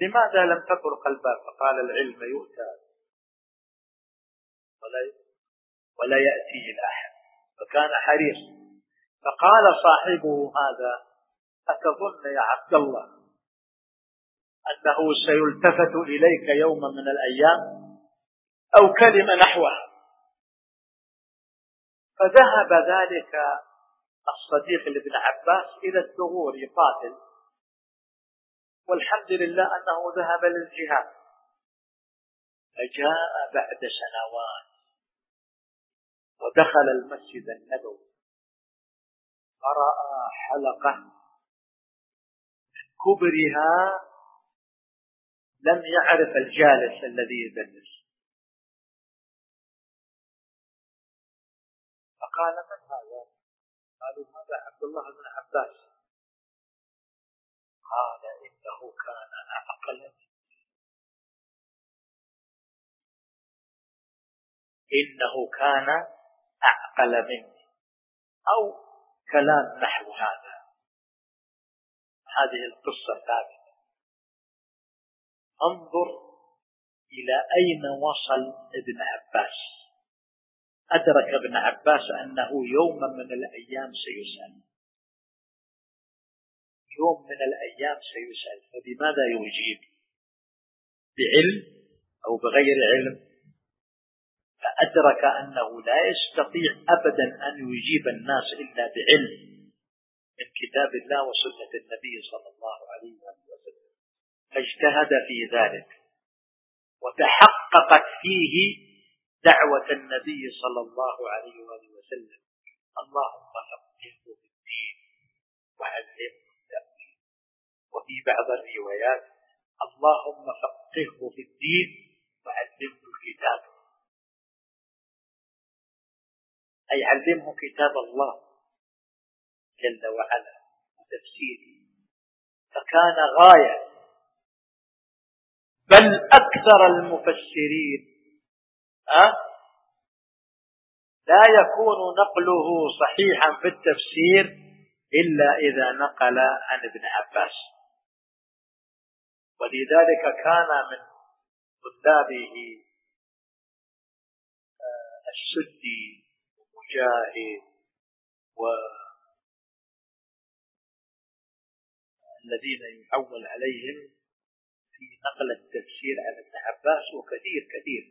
لماذا لم تطرق الباب؟ فقال العلم يؤتى ولا ولا يأتيه الأحد فكان حريص. فقال صاحبه هذا أتظن يا عبد الله أنه سيلتفت إليك يوما من الأيام أو كلمة نحوها. فذهب ذلك الصديق لابن عباس إلى الثغور يقاتل. والحمد لله أنه ذهب للجهاد. فجاء بعد سنوات ودخل المسجد النبوي. فرأى حلقة من كبرها لم يعرف الجالس الذي يدرس. فقال من هذا؟ قالوا هذا عبد الله بن عباس قال إنه كان أعقل إنه كان أعقل مني. أو كلام نحو هذا. هذه القصة ثابتة انظر إلى أين وصل ابن عباس. أدرك ابن عباس أنه يوما من الأيام سيسأل. يوم من الأيام سيسأل. فبماذا يجيب؟ بعلم أو بغير علم؟ فأدرك أنه لا يستطيع أبدا أن يجيب الناس إلا بعلم من كتاب الله وسنة النبي صلى الله عليه وسلم. فاجتهد في ذلك وتحققت فيه دعوة النبي صلى الله عليه وسلم. اللهم فقهه في الدين وعلمه التأويل. وفي بعض الروايات اللهم فقهه في الدين وعلمه الكتاب. أي علمه كتاب الله جل وعلا وتفسيره. فكان غاية. بل أكثر المفسرين أه؟ لا يكون نقله صحيحا في التفسير إلا إذا نقل عن ابن عباس. ولذلك كان من طلابه آه، السدي مجاهد والذين يحول عليهم في نقل التفسير عن ابن عباس وكثير كثير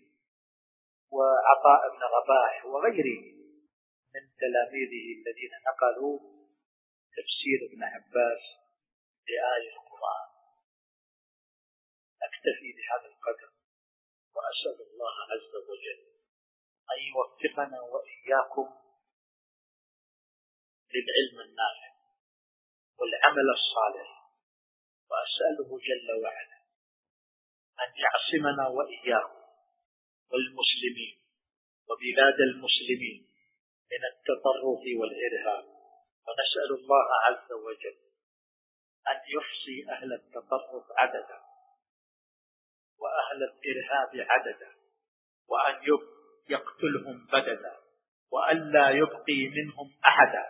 وعطاء بن رباح وغيره من تلاميذه الذين نقلوا تفسير ابن عباس لآية القرآن. أكتفي بهذا القدر وأسأل الله عز وجل أن يوفقنا وإياكم للعلم النافع والعمل الصالح. وأسأله جل وعلا أن يعصمنا وإياكم والمسلمين وبلاد المسلمين من التطرف والإرهاب. ونسأل الله عز وجل أن يحصي أهل التطرف عددا وأهل الإرهاب عددا وأن يبقى يقتلهم بددا وألا يبقي منهم أحدا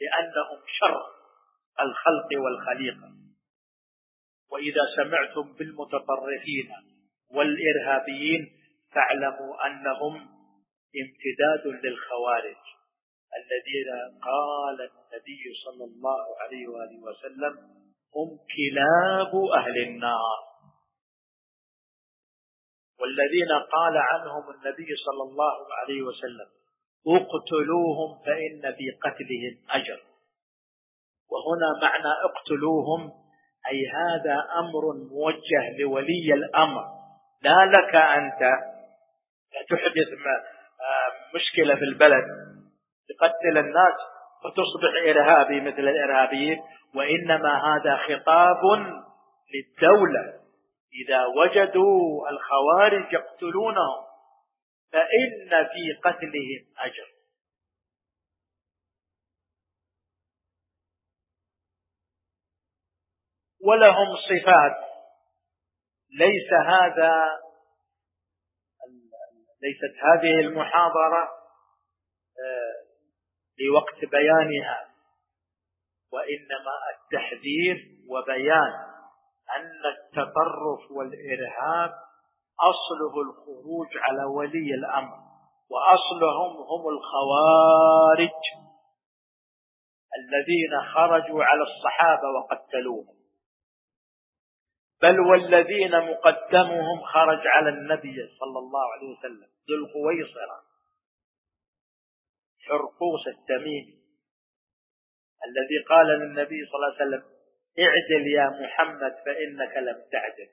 لأنهم شر الخلق والخليقة. وإذا سمعتم بالمتطرفين والإرهابيين فاعلموا أنهم امتداد للخوارج الذين قال النبي صلى الله عليه وآله وسلم هم كلاب أهل النار. والذين قال عنهم النبي صلى الله عليه وسلم اقتلوهم فإن في قتلهم أجر. وهنا معنى اقتلوهم أي هذا أمر موجه لولي الأمر. لا لك أنت تحدث مشكلة في البلد. تقتل الناس وتصبح إرهابي مثل الإرهابيين وإنما هذا خطاب للدولة. إذا وجدوا الخوارج يقتلونهم فإن في قتلهم أجر. ولهم صفات. ليس هذا ليست هذه المحاضرة آه، لوقت بيانها وإنما التحذير وبيان. أن التطرف والإرهاب أصله الخروج على ولي الأمر وأصلهم هم الخوارج الذين خرجوا على الصحابة وقتلوهم. بل والذين مقدمهم خرج على النبي صلى الله عليه وسلم ذو الخويصرة حرقوس التميمي الذي قال للنبي صلى الله عليه وسلم اعدل يا محمد فإنك لم تعدل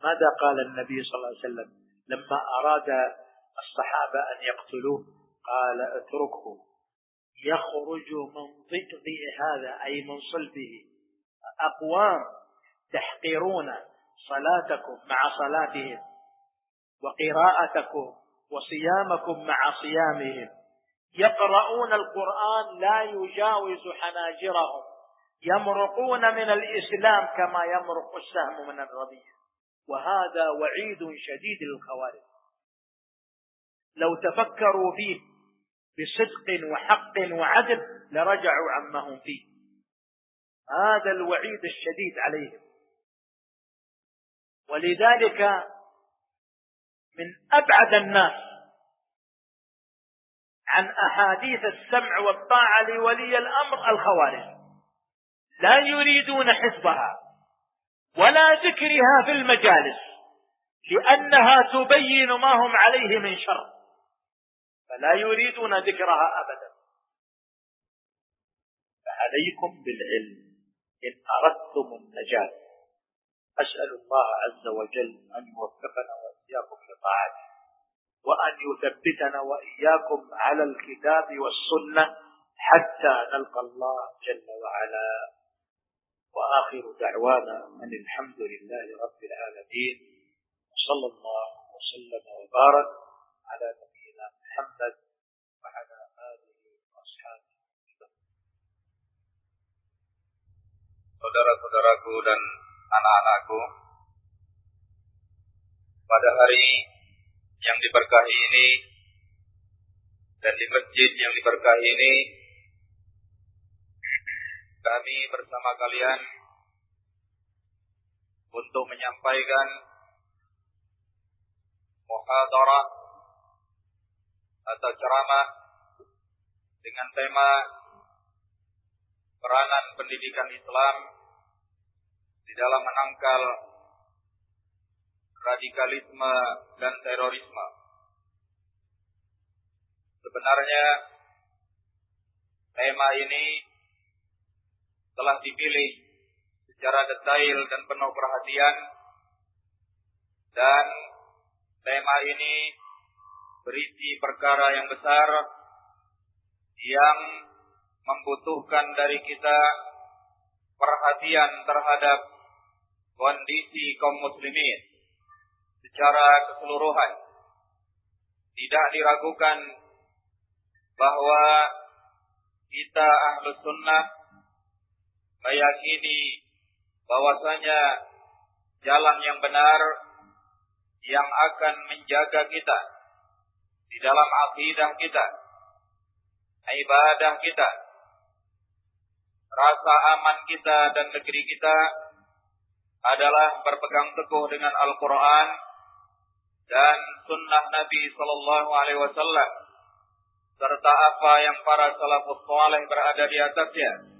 فماذا قال النبي صلى الله عليه وسلم؟ لما أراد الصحابة أن يقتلوه قال اتركه. يخرج من ضئضئ هذا أي من صلبه. أقوام تحقرون صلاتكم مع صلاتهم وقراءتكم وصيامكم مع صيامهم. يقرؤون القرآن لا يجاوز حناجرهم. يمرقون من الإسلام كما يمرق السهم من الربيع وهذا وعيد شديد للخوارج. لو تفكروا فيه بصدق وحق وعدل لرجعوا عما هم فيه. هذا الوعيد الشديد عليهم. ولذلك من أبعد الناس عن أحاديث السمع والطاعة لولي الأمر الخوارج. لا يريدون حفظها ولا ذكرها في المجالس لأنها تبين ما هم عليه من شر فلا يريدون ذكرها أبدا. فعليكم بالعلم إن أردتم النجاة. أسأل الله عز وجل أن يوفقنا وإياكم لطاعته وأن يثبتنا وإياكم على الكتاب والسنة حتى نلقى الله جل وعلا. وآخر دعوانا أن الحمد لله رب العالمين وصلى الله وسلم وبارك على نبينا محمد وعلى آله وأصحابه Saudara-saudaraku dan anak-anakku, pada hari yang diberkahi ini dan di masjid yang diberkahi ini kami bersama kalian untuk menyampaikan muhadarah atau ceramah dengan tema peranan pendidikan Islam di dalam menangkal radikalisme dan terorisme. Sebenarnya tema ini telah dipilih secara detail dan penuh perhatian dan tema ini berisi perkara yang besar yang membutuhkan dari kita perhatian terhadap kondisi kaum muslimin secara keseluruhan. Tidak diragukan bahwa kita ahlu sunnah meyakini bahwasanya jalan yang benar yang akan menjaga kita di dalam akidah kita, ibadah kita, rasa aman kita dan negeri kita adalah berpegang teguh dengan Al-Quran dan sunnah Nabi Sallallahu Alaihi Wasallam serta apa yang para salafus saleh berada di atasnya.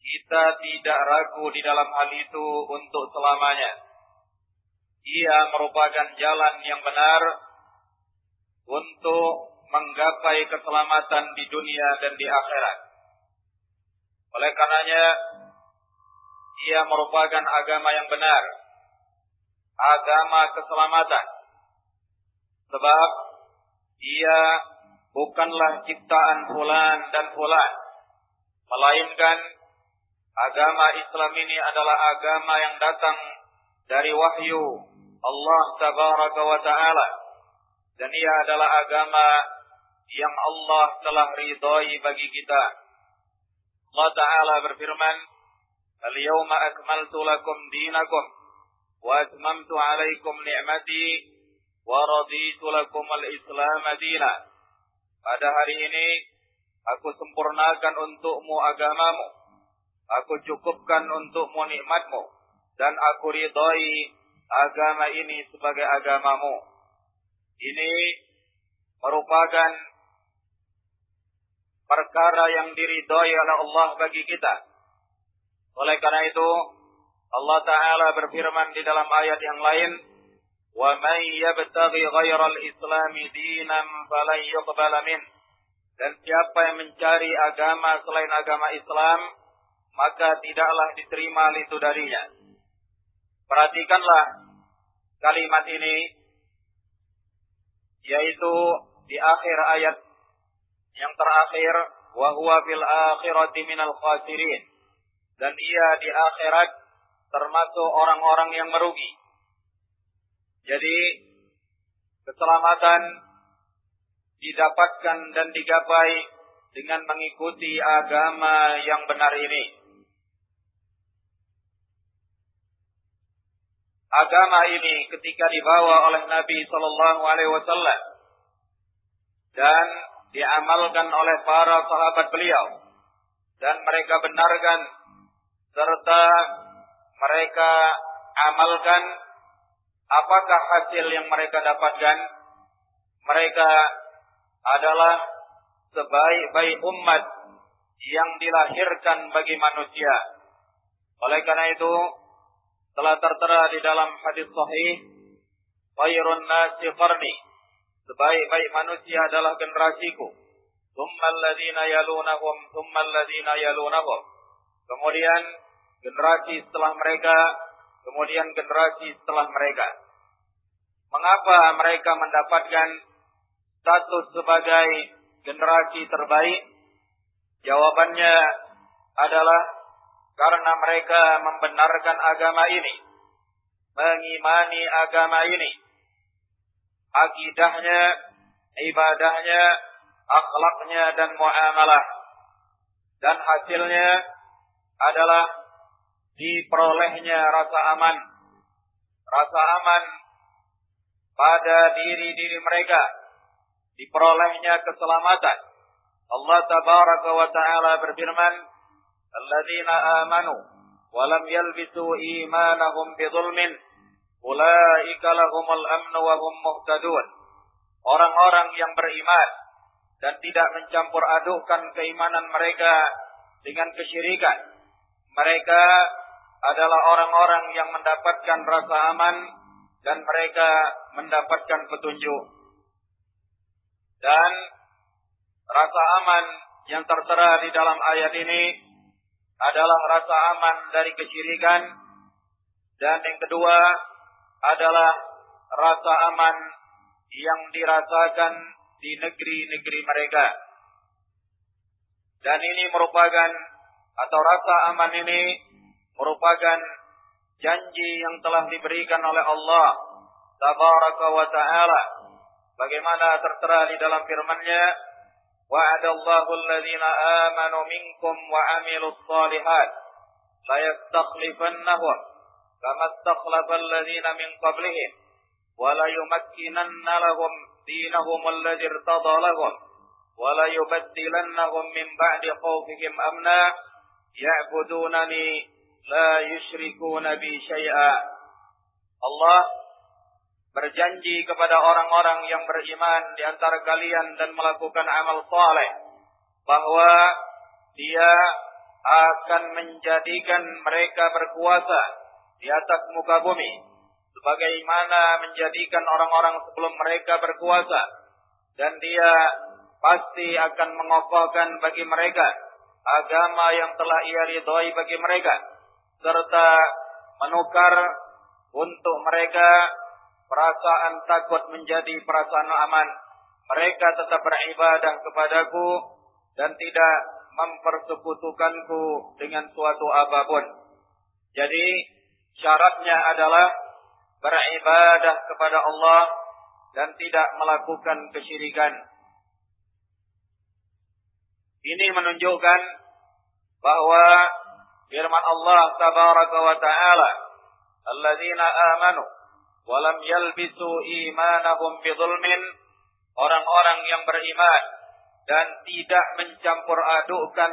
Kita tidak ragu di dalam hal itu untuk selamanya. Ia merupakan jalan yang benar untuk menggapai keselamatan di dunia dan di akhirat. Oleh karenanya, ia merupakan agama yang benar, agama keselamatan Sebab ia bukanlah ciptaan fulan dan fulan. Melainkan agama Islam ini adalah agama yang datang dari wahyu Allah tabaraka wa taala dan ia adalah agama yang Allah telah ridhai bagi kita. Allah taala berfirman, "Al-yawma akmaltu lakum dinakum wa atmamtu 'alaikum ni'mati wa raditu lakum al-Islam dina." Pada hari ini aku sempurnakan untukmu agamamu. Aku cukupkan untukmu nikmatmu dan aku ridhai agama ini sebagai agamamu. Ini merupakan perkara yang diridhoi oleh Allah bagi kita. Oleh karena itu, Allah Ta'ala berfirman di dalam ayat yang lain, وَمَنْ يَبْتَغِ غَيْرَ الْإِسْلَامِ دِينًا فَلَنْ يُقْبَلَ مِنْ Dan siapa yang mencari agama selain agama Islam, maka tidaklah diterima itu darinya. Perhatikanlah kalimat ini, yaitu di akhir ayat yang terakhir wa huwa fil akhirati minal khasirin dan ia di akhirat termasuk orang-orang yang merugi. Jadi keselamatan didapatkan dan digapai dengan mengikuti agama yang benar ini. Agama ini ketika dibawa oleh Nabi Shallallahu Alaihi Wasallam dan diamalkan oleh para sahabat beliau dan mereka benarkan serta mereka amalkan apakah hasil yang mereka dapatkan. Mereka adalah sebaik-baik umat yang dilahirkan bagi manusia. Oleh karena itu telah tertera di dalam hadis sahih khairun nasi qarni Sebaik-baik manusia adalah generasiku. Thumma alladhina yalunahum, thumma alladhina yalunahum. Kemudian generasi setelah mereka, kemudian generasi setelah mereka. Mengapa mereka mendapatkan status sebagai generasi terbaik? Jawabannya adalah karena mereka membenarkan agama ini, mengimani agama ini, akidahnya, ibadahnya, akhlaknya dan muamalah. Dan hasilnya adalah diperolehnya rasa aman. Rasa aman pada diri-diri mereka. Diperolehnya keselamatan. Allah ta'ala berfirman, "Alladzina amanu wa lam yalbisu imanahum bidhulmin Ulaika lahumul amnu wa hum muhtadun. Orang-orang yang beriman dan tidak mencampur aduhkan keimanan mereka dengan kesyirikan. Mereka adalah orang-orang yang mendapatkan rasa aman dan mereka mendapatkan petunjuk. Dan rasa aman yang tertera di dalam ayat ini adalah rasa aman dari kesyirikan. Dan yang kedua adalah rasa aman yang dirasakan di negeri-negeri mereka. Dan ini merupakan atau rasa aman ini merupakan janji yang telah diberikan oleh Allah tabaraka wa taala. Bagaimana tertera di dalam firman-Nya alladhina amanu minkum wa amilus solihat la yastakhlifannahum كما استخلف الذين من قبلهم ولا يمكنن لهم دينهم الذي ارتضى لهم ولا يبدلنهم من بعد خوفهم أمنا يعبدونني لا يشركون بي شيئا. Allah berjanji kepada orang-orang yang beriman di antara kalian dan melakukan amal saleh bahwa dia akan menjadikan mereka berkuasa di atas muka bumi sebagaimana menjadikan orang-orang sebelum mereka berkuasa. Dan dia pasti akan mengokohkan bagi mereka agama yang telah ia ridhoi bagi mereka serta menukar untuk mereka perasaan takut menjadi perasaan aman mereka tetap beribadah kepadaku dan tidak mempersekutukanku dengan suatu apa pun. Jadi syaratnya adalah beribadah kepada Allah dan tidak melakukan kesyirikan. Ini menunjukkan bahwa firman Allah taala, "Alladzina amanu wa lam yalbisu imanahum bidzulmin" Orang-orang yang beriman dan tidak mencampur adukkan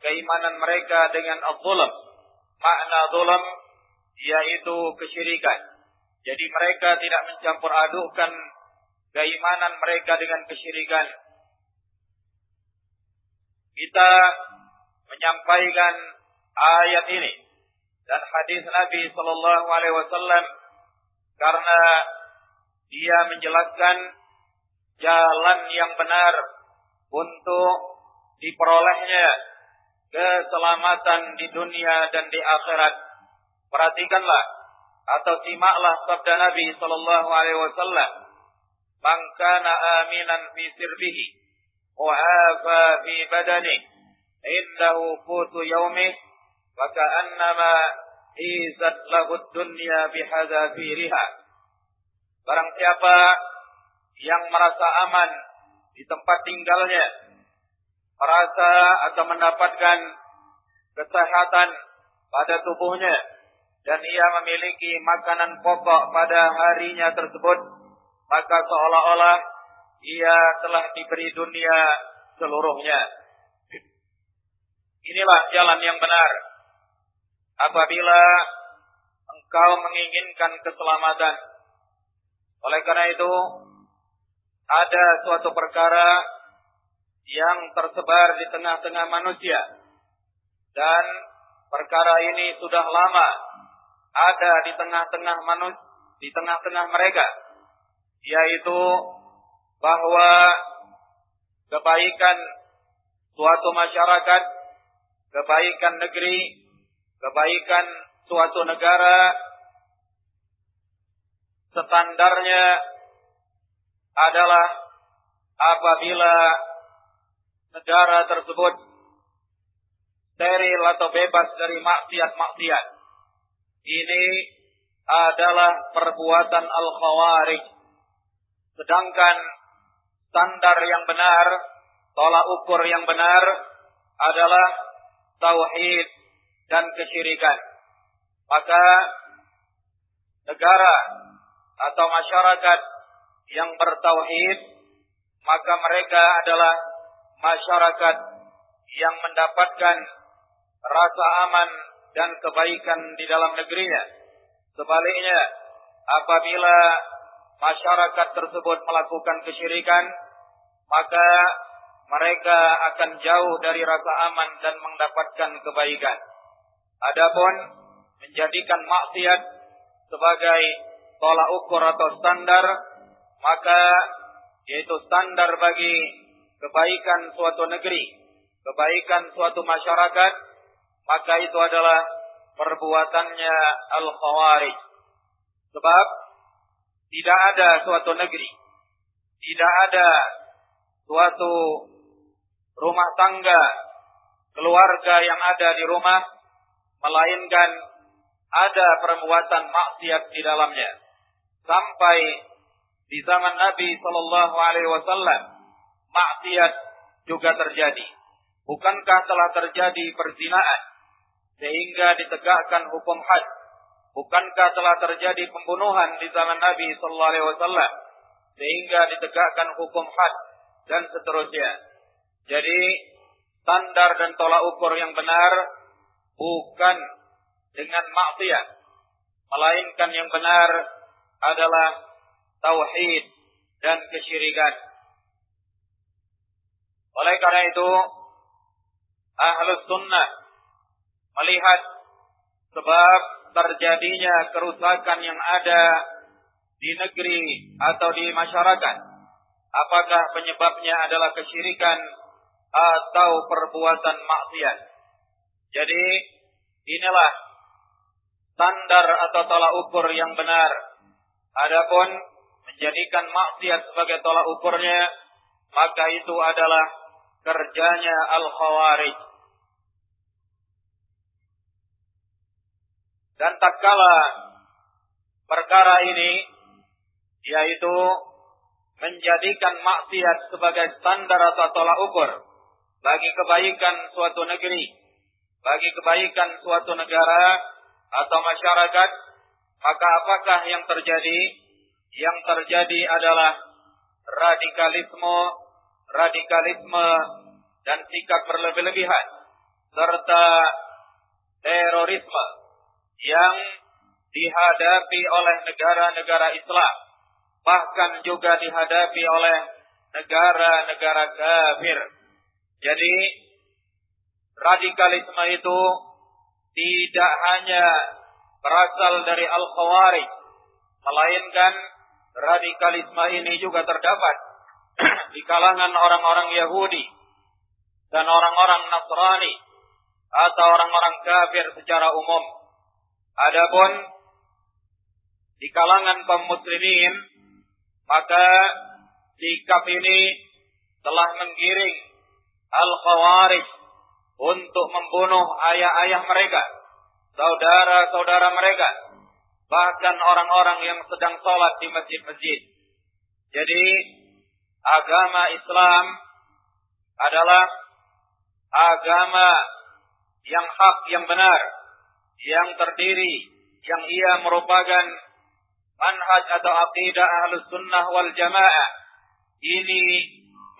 keimanan mereka dengan az-zulm. Makna zulm yaitu kesyirikan. Jadi mereka tidak mencampur adukkan keimanan mereka dengan kesyirikan. Kita menyampaikan ayat ini dan hadis Nabi sallallahu alaihi wasallam karena dia menjelaskan jalan yang benar untuk diperolehnya keselamatan di dunia dan di akhirat. Perhatikanlah atau simaklah sabda Nabi sallallahu alaihi wasallam man aminan fi sirbihi wa fi badani indahu qutu yaumih wa ka'annama izat lahu dunya bihadzafiriha barang siapa yang merasa aman di tempat tinggalnya merasa atau mendapatkan kesehatan pada tubuhnya dan ia memiliki makanan pokok pada harinya tersebut maka seolah-olah ia telah diberi dunia seluruhnya. Inilah jalan yang benar. Apabila engkau menginginkan keselamatan. Oleh karena itu, ada suatu perkara yang tersebar di tengah-tengah manusia. Dan perkara ini sudah lama ada di tengah-tengah manusia, di tengah-tengah mereka yaitu bahwa kebaikan suatu masyarakat, kebaikan negeri, kebaikan suatu negara standarnya adalah apabila negara tersebut steril atau bebas dari maksiat-maksiat. Ini adalah perbuatan al-khawarij Sedangkan standar yang benar, tolak ukur yang benar adalah tauhid dan kesyirikan. Maka negara atau masyarakat yang bertauhid, maka mereka adalah masyarakat yang mendapatkan rasa aman dan kebaikan di dalam negerinya. Sebaliknya, apabila masyarakat tersebut melakukan kesyirikan, maka mereka akan jauh dari rasa aman dan mendapatkan kebaikan. Adapun menjadikan maksiat sebagai tolak ukur atau standar, maka yaitu standar bagi kebaikan suatu negeri, kebaikan suatu masyarakat, maka itu adalah perbuatannya al-khawarij. Sebab tidak ada suatu negeri, tidak ada suatu rumah tangga, keluarga yang ada di rumah, melainkan ada perbuatan maksiat di dalamnya. Sampai di zaman Nabi Shallallahu Alaihi Wasallam, maksiat juga terjadi. Bukankah telah terjadi perzinaan sehingga ditegakkan hukum had Bukankah telah terjadi pembunuhan di zaman Nabi sallallahu alaihi wasallam sehingga ditegakkan hukum had dan seterusnya. Jadi standar dan tolak ukur yang benar bukan dengan maksiat, melainkan yang benar adalah tauhid dan kesyirikan. Oleh karena itu, ahlus sunnah melihat sebab terjadinya kerusakan yang ada di negeri atau di masyarakat. Apakah penyebabnya adalah kesyirikan atau perbuatan maksiat. Jadi inilah standar atau tolak ukur yang benar. Adapun menjadikan maksiat sebagai tolak ukurnya, maka itu adalah kerjanya al-khawarij. Dan tak kalah perkara ini, yaitu menjadikan maksiat sebagai standar atau tolak ukur bagi kebaikan suatu negeri bagi kebaikan suatu negara atau masyarakat, maka apakah yang terjadi? Yang terjadi adalah radikalisme, radikalisme dan sikap berlebih-lebihan serta terorisme yang dihadapi oleh negara-negara Islam bahkan juga dihadapi oleh negara-negara kafir. Jadi radikalisme itu tidak hanya berasal dari Al-Khawarij, melainkan radikalisme ini juga terdapat di kalangan orang-orang Yahudi dan orang-orang Nasrani atau orang-orang kafir secara umum. Adapun di kalangan kaum muslimin maka sikap ini telah menggiring Al-Khawarij untuk membunuh ayah-ayah mereka, saudara-saudara mereka, bahkan orang-orang yang sedang sholat di masjid-masjid. Jadi, agama Islam adalah agama yang hak, yang benar, yang terdiri, yang ia merupakan manhaj atau aqidah ahlus sunnah wal jamaah ini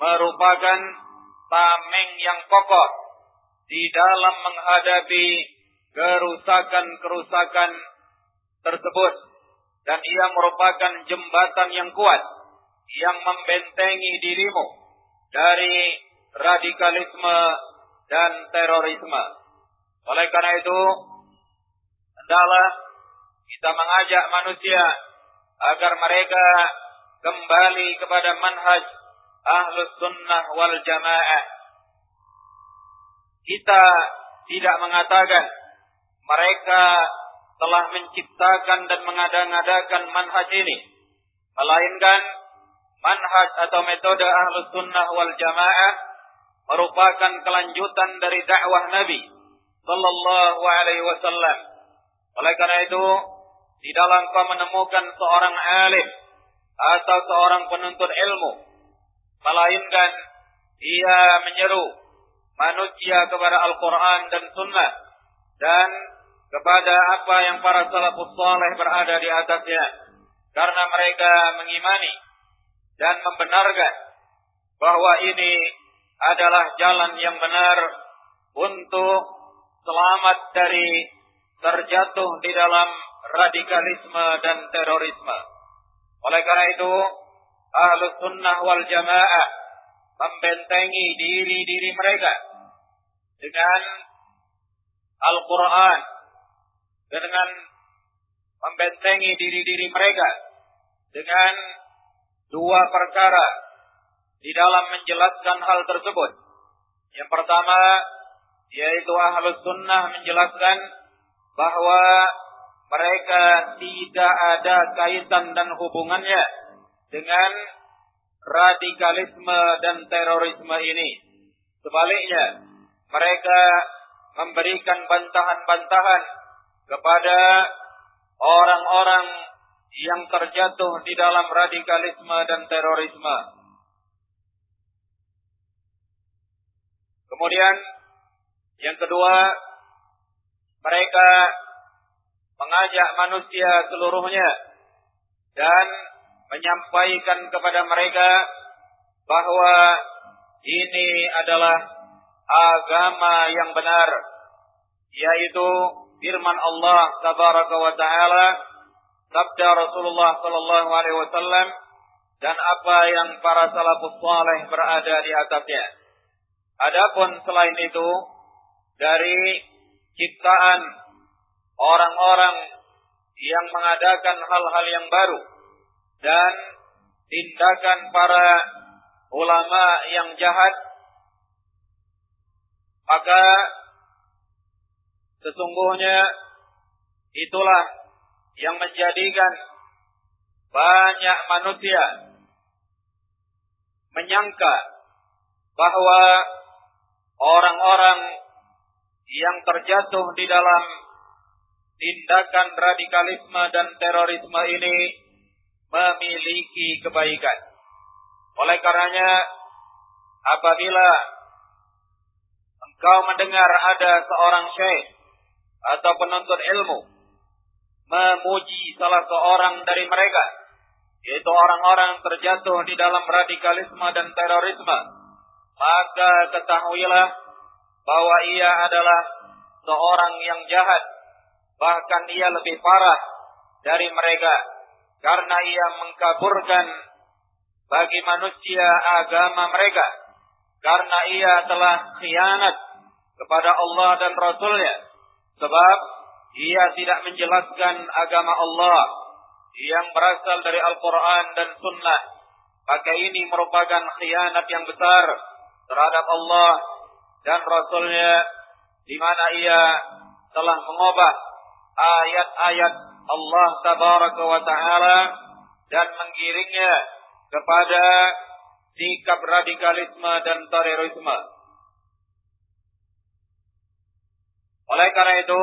merupakan tameng yang kokoh di dalam menghadapi kerusakan-kerusakan tersebut dan ia merupakan jembatan yang kuat yang membentengi dirimu dari radikalisme dan terorisme. Oleh karena itu, hendaklah kita mengajak manusia agar mereka kembali kepada manhaj ahlus sunnah wal jamaah. Kita tidak mengatakan mereka telah menciptakan dan mengada-ngadakan manhaj ini. Melainkan manhaj atau metode ahlus sunnah wal jamaah merupakan kelanjutan dari dakwah Nabi sallallahu alaihi wasallam. Oleh karena itu, di dalam kau menemukan seorang alim atau seorang penuntut ilmu, melainkan ia menyeru manusia kepada Al-Quran dan Sunnah dan kepada apa yang para salafus saleh berada di atasnya, karena mereka mengimani dan membenarkan bahwa ini adalah jalan yang benar untuk selamat dari terjatuh di dalam radikalisme dan terorisme. Oleh karena itu, ahlu sunnah wal jamaah membentengi diri-diri mereka dengan Al-Quran, dengan membentengi diri-diri mereka dengan dua perkara di dalam menjelaskan hal tersebut. Yang pertama, yaitu ahlus sunnah menjelaskan bahwa mereka tidak ada kaitan dan hubungannya dengan radikalisme dan terorisme ini. Sebaliknya, mereka memberikan bantahan-bantahan kepada orang-orang yang terjatuh di dalam radikalisme dan terorisme. Kemudian, yang kedua, mereka mengajak manusia seluruhnya dan menyampaikan kepada mereka bahwa ini adalah agama yang benar yaitu firman Allah tabaraka wa taala sabda Rasulullah sallallahu alaihi wasallam dan apa yang para salafus saleh berada di atasnya. Adapun selain itu dari ciptaan orang-orang yang mengadakan hal-hal yang baru dan tindakan para ulama yang jahat maka sesungguhnya itulah yang menjadikan banyak manusia menyangka bahwa orang-orang yang terjatuh di dalam tindakan radikalisme dan terorisme ini memiliki kebaikan. Oleh karenanya, apabila engkau mendengar ada seorang syekh atau penuntut ilmu memuji salah seorang dari mereka, yaitu orang-orang terjatuh di dalam radikalisme dan terorisme, maka ketahuilah bahwa ia adalah seorang yang jahat, bahkan ia lebih parah dari mereka, karena ia mengkaburkan bagi manusia agama mereka, karena ia telah khianat kepada Allah dan Rasulnya, sebab ia tidak menjelaskan agama Allah yang berasal dari Al-Quran dan Sunnah. Maka ini merupakan khianat yang besar terhadap Allah dan Rasulnya di mana ia telah mengubah ayat-ayat Allah tabaraka wa taala dan menggiringnya kepada sikap radikalisme dan terorisme. Oleh karena itu,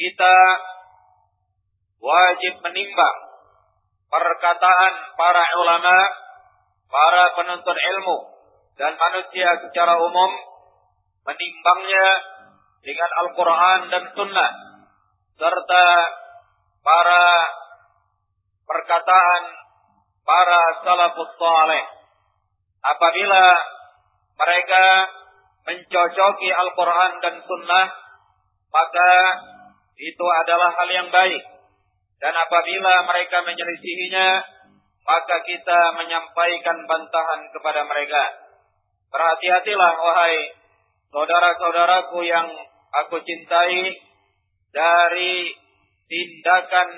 kita wajib menimbang perkataan para ulama, para penuntut ilmu, dan manusia secara umum menimbangnya dengan Al-Quran dan Sunnah serta para perkataan para salafus saleh. Apabila mereka mencocoki Al-Quran dan Sunnah, maka itu adalah hal yang baik. Dan apabila mereka menyelisihinya, maka kita menyampaikan bantahan kepada mereka. Berhati-hatilah wahai saudara-saudaraku yang aku cintai dari tindakan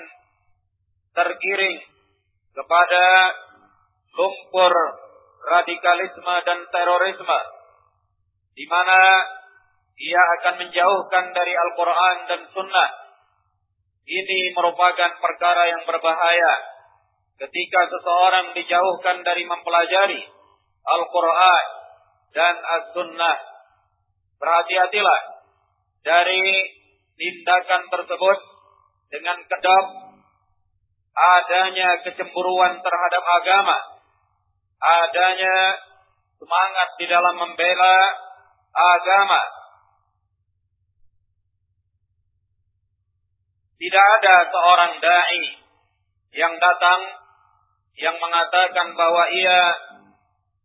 tergiring kepada lumpur radikalisme dan terorisme di mana ia akan menjauhkan dari Al-Quran dan Sunnah. Ini merupakan perkara yang berbahaya ketika seseorang dijauhkan dari mempelajari Al-Quran dan As-Sunnah. Berhati-hatilah dari tindakan tersebut dengan kedap adanya kecemburuan terhadap agama, adanya semangat di dalam membela agama. Tidak ada seorang dai yang datang yang mengatakan bahwa ia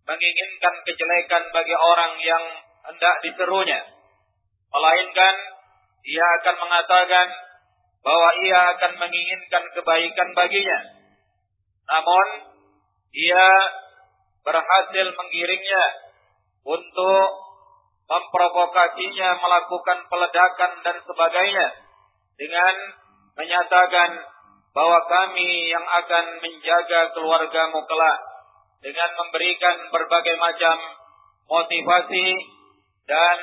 menginginkan kejelekan bagi orang yang hendak diserunya. Melainkan ia akan mengatakan bahwa ia akan menginginkan kebaikan baginya. Namun ia berhasil menggiringnya untuk memprovokasinya melakukan peledakan dan sebagainya dengan menyatakan bahwa kami yang akan menjaga keluargamu kelak dengan memberikan berbagai macam motivasi dan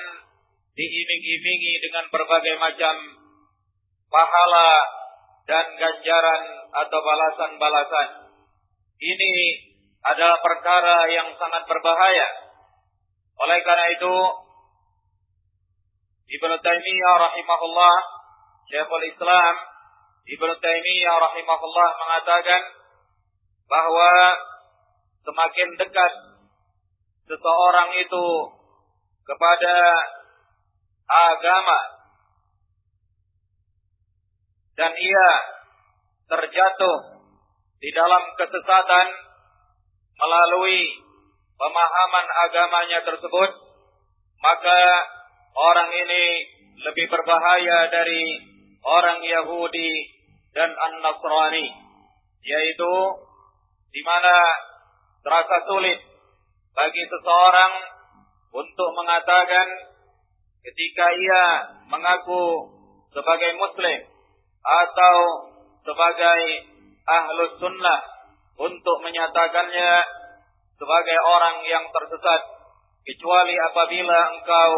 diiming-imingi dengan berbagai macam pahala dan ganjaran atau balasan-balasan. Ini adalah perkara yang sangat berbahaya. Oleh karena itu, Ibnu Taimiyah rahimahullah, Syekhul Islam Ibnu Taimiyah rahimahullah mengatakan bahwa semakin dekat seseorang itu kepada agama dan ia terjatuh di dalam kesesatan melalui pemahaman agamanya tersebut maka orang ini lebih berbahaya dari orang Yahudi dan An-Nasrani yaitu di mana terasa sulit bagi seseorang untuk mengatakan ketika ia mengaku sebagai muslim atau sebagai ahlus sunnah untuk menyatakannya sebagai orang yang tersesat kecuali apabila engkau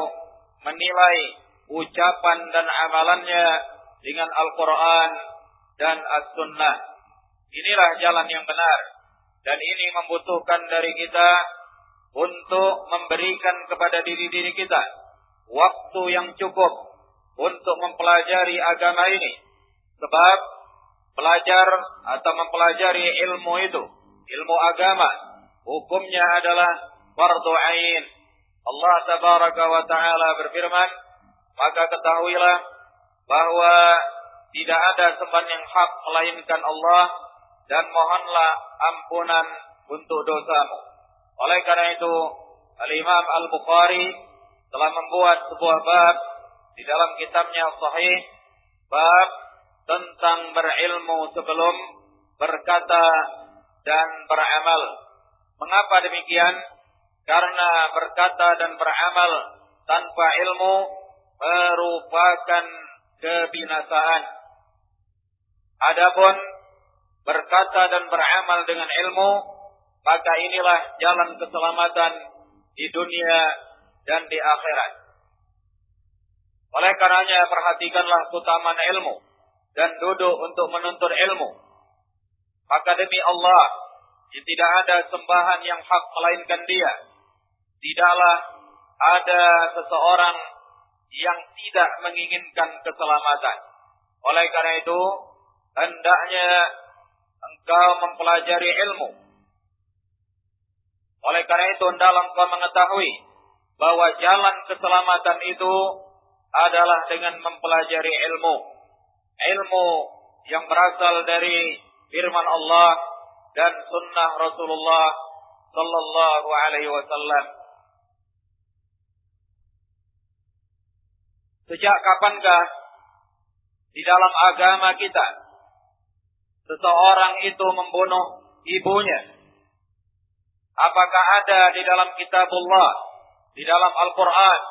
menilai ucapan dan amalannya dengan Al-Quran dan As-Sunnah. Inilah jalan yang benar. Dan ini membutuhkan dari kita untuk memberikan kepada diri-diri kita waktu yang cukup untuk mempelajari agama ini. Sebab belajar atau mempelajari ilmu itu, ilmu agama, hukumnya adalah fardu. Allah tabaraka wa taala berfirman, maka ketahuilah bahwa tidak ada sembahan yang hak melainkan Allah dan mohonlah ampunan untuk dosamu. Oleh karena itu, Al-Imam Al-Bukhari telah membuat sebuah bab di dalam kitabnya Sahih bab tentang berilmu sebelum berkata dan beramal. Mengapa demikian? Karena berkata dan beramal tanpa ilmu merupakan kebinasaan. Adapun berkata dan beramal dengan ilmu, maka inilah jalan keselamatan di dunia dan di akhirat. Oleh karenanya perhatikanlah keutamaan ilmu dan duduk untuk menuntut ilmu. Maka demi Allah, tidak ada sembahan yang hak melainkan Dia. Tidaklah ada seseorang yang tidak menginginkan keselamatan. Oleh karena itu, hendaknya engkau mempelajari ilmu. Oleh karena itu, hendaklah engkau mengetahui bahwa jalan keselamatan itu adalah dengan mempelajari ilmu. Ilmu yang berasal dari firman Allah dan sunnah Rasulullah sallallahu alaihi wasallam. Sejak kapankah di dalam agama kita seseorang itu membunuh ibunya? Apakah ada di dalam kitabullah, di dalam Al-Quran,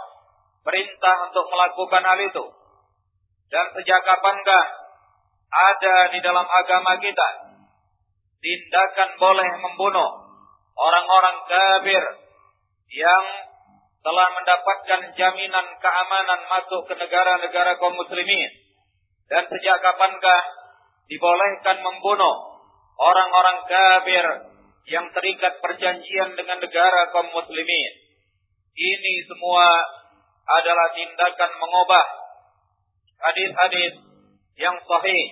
perintah untuk melakukan hal itu? Dan sejak kapankah ada di dalam agama kita tindakan boleh membunuh orang-orang kafir yang telah mendapatkan jaminan keamanan masuk ke negara-negara kaum muslimin. Dan sejak kapankah dibolehkan membunuh orang-orang kafir yang terikat perjanjian dengan negara kaum muslimin. Ini semua adalah tindakan mengubah hadis-hadis yang sahih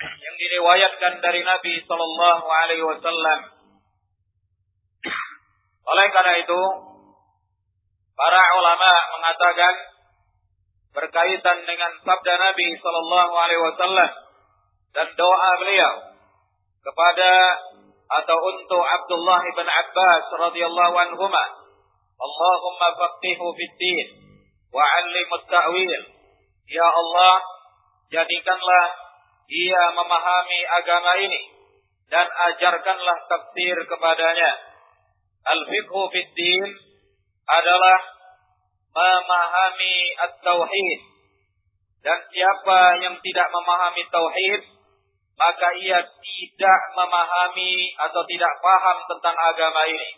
yang diriwayatkan dari Nabi sallallahu alaihi wasallam. Oleh karena itu, Para ulama mengatakan berkaitan dengan sabda Nabi sallallahu alaihi wasallam dan doa beliau kepada atau untuk Abdullah bin Abbas radhiyallahu anhuma Allahumma faqihhu fid wa 'allimhu ta'wil. Ya Allah jadikanlah ia memahami agama ini dan ajarkanlah tafsir kepadanya. Al-fiqhu fid din adalah memahami at-tauhid. Dan siapa yang tidak memahami tauhid, maka ia tidak memahami atau tidak paham tentang agama ini.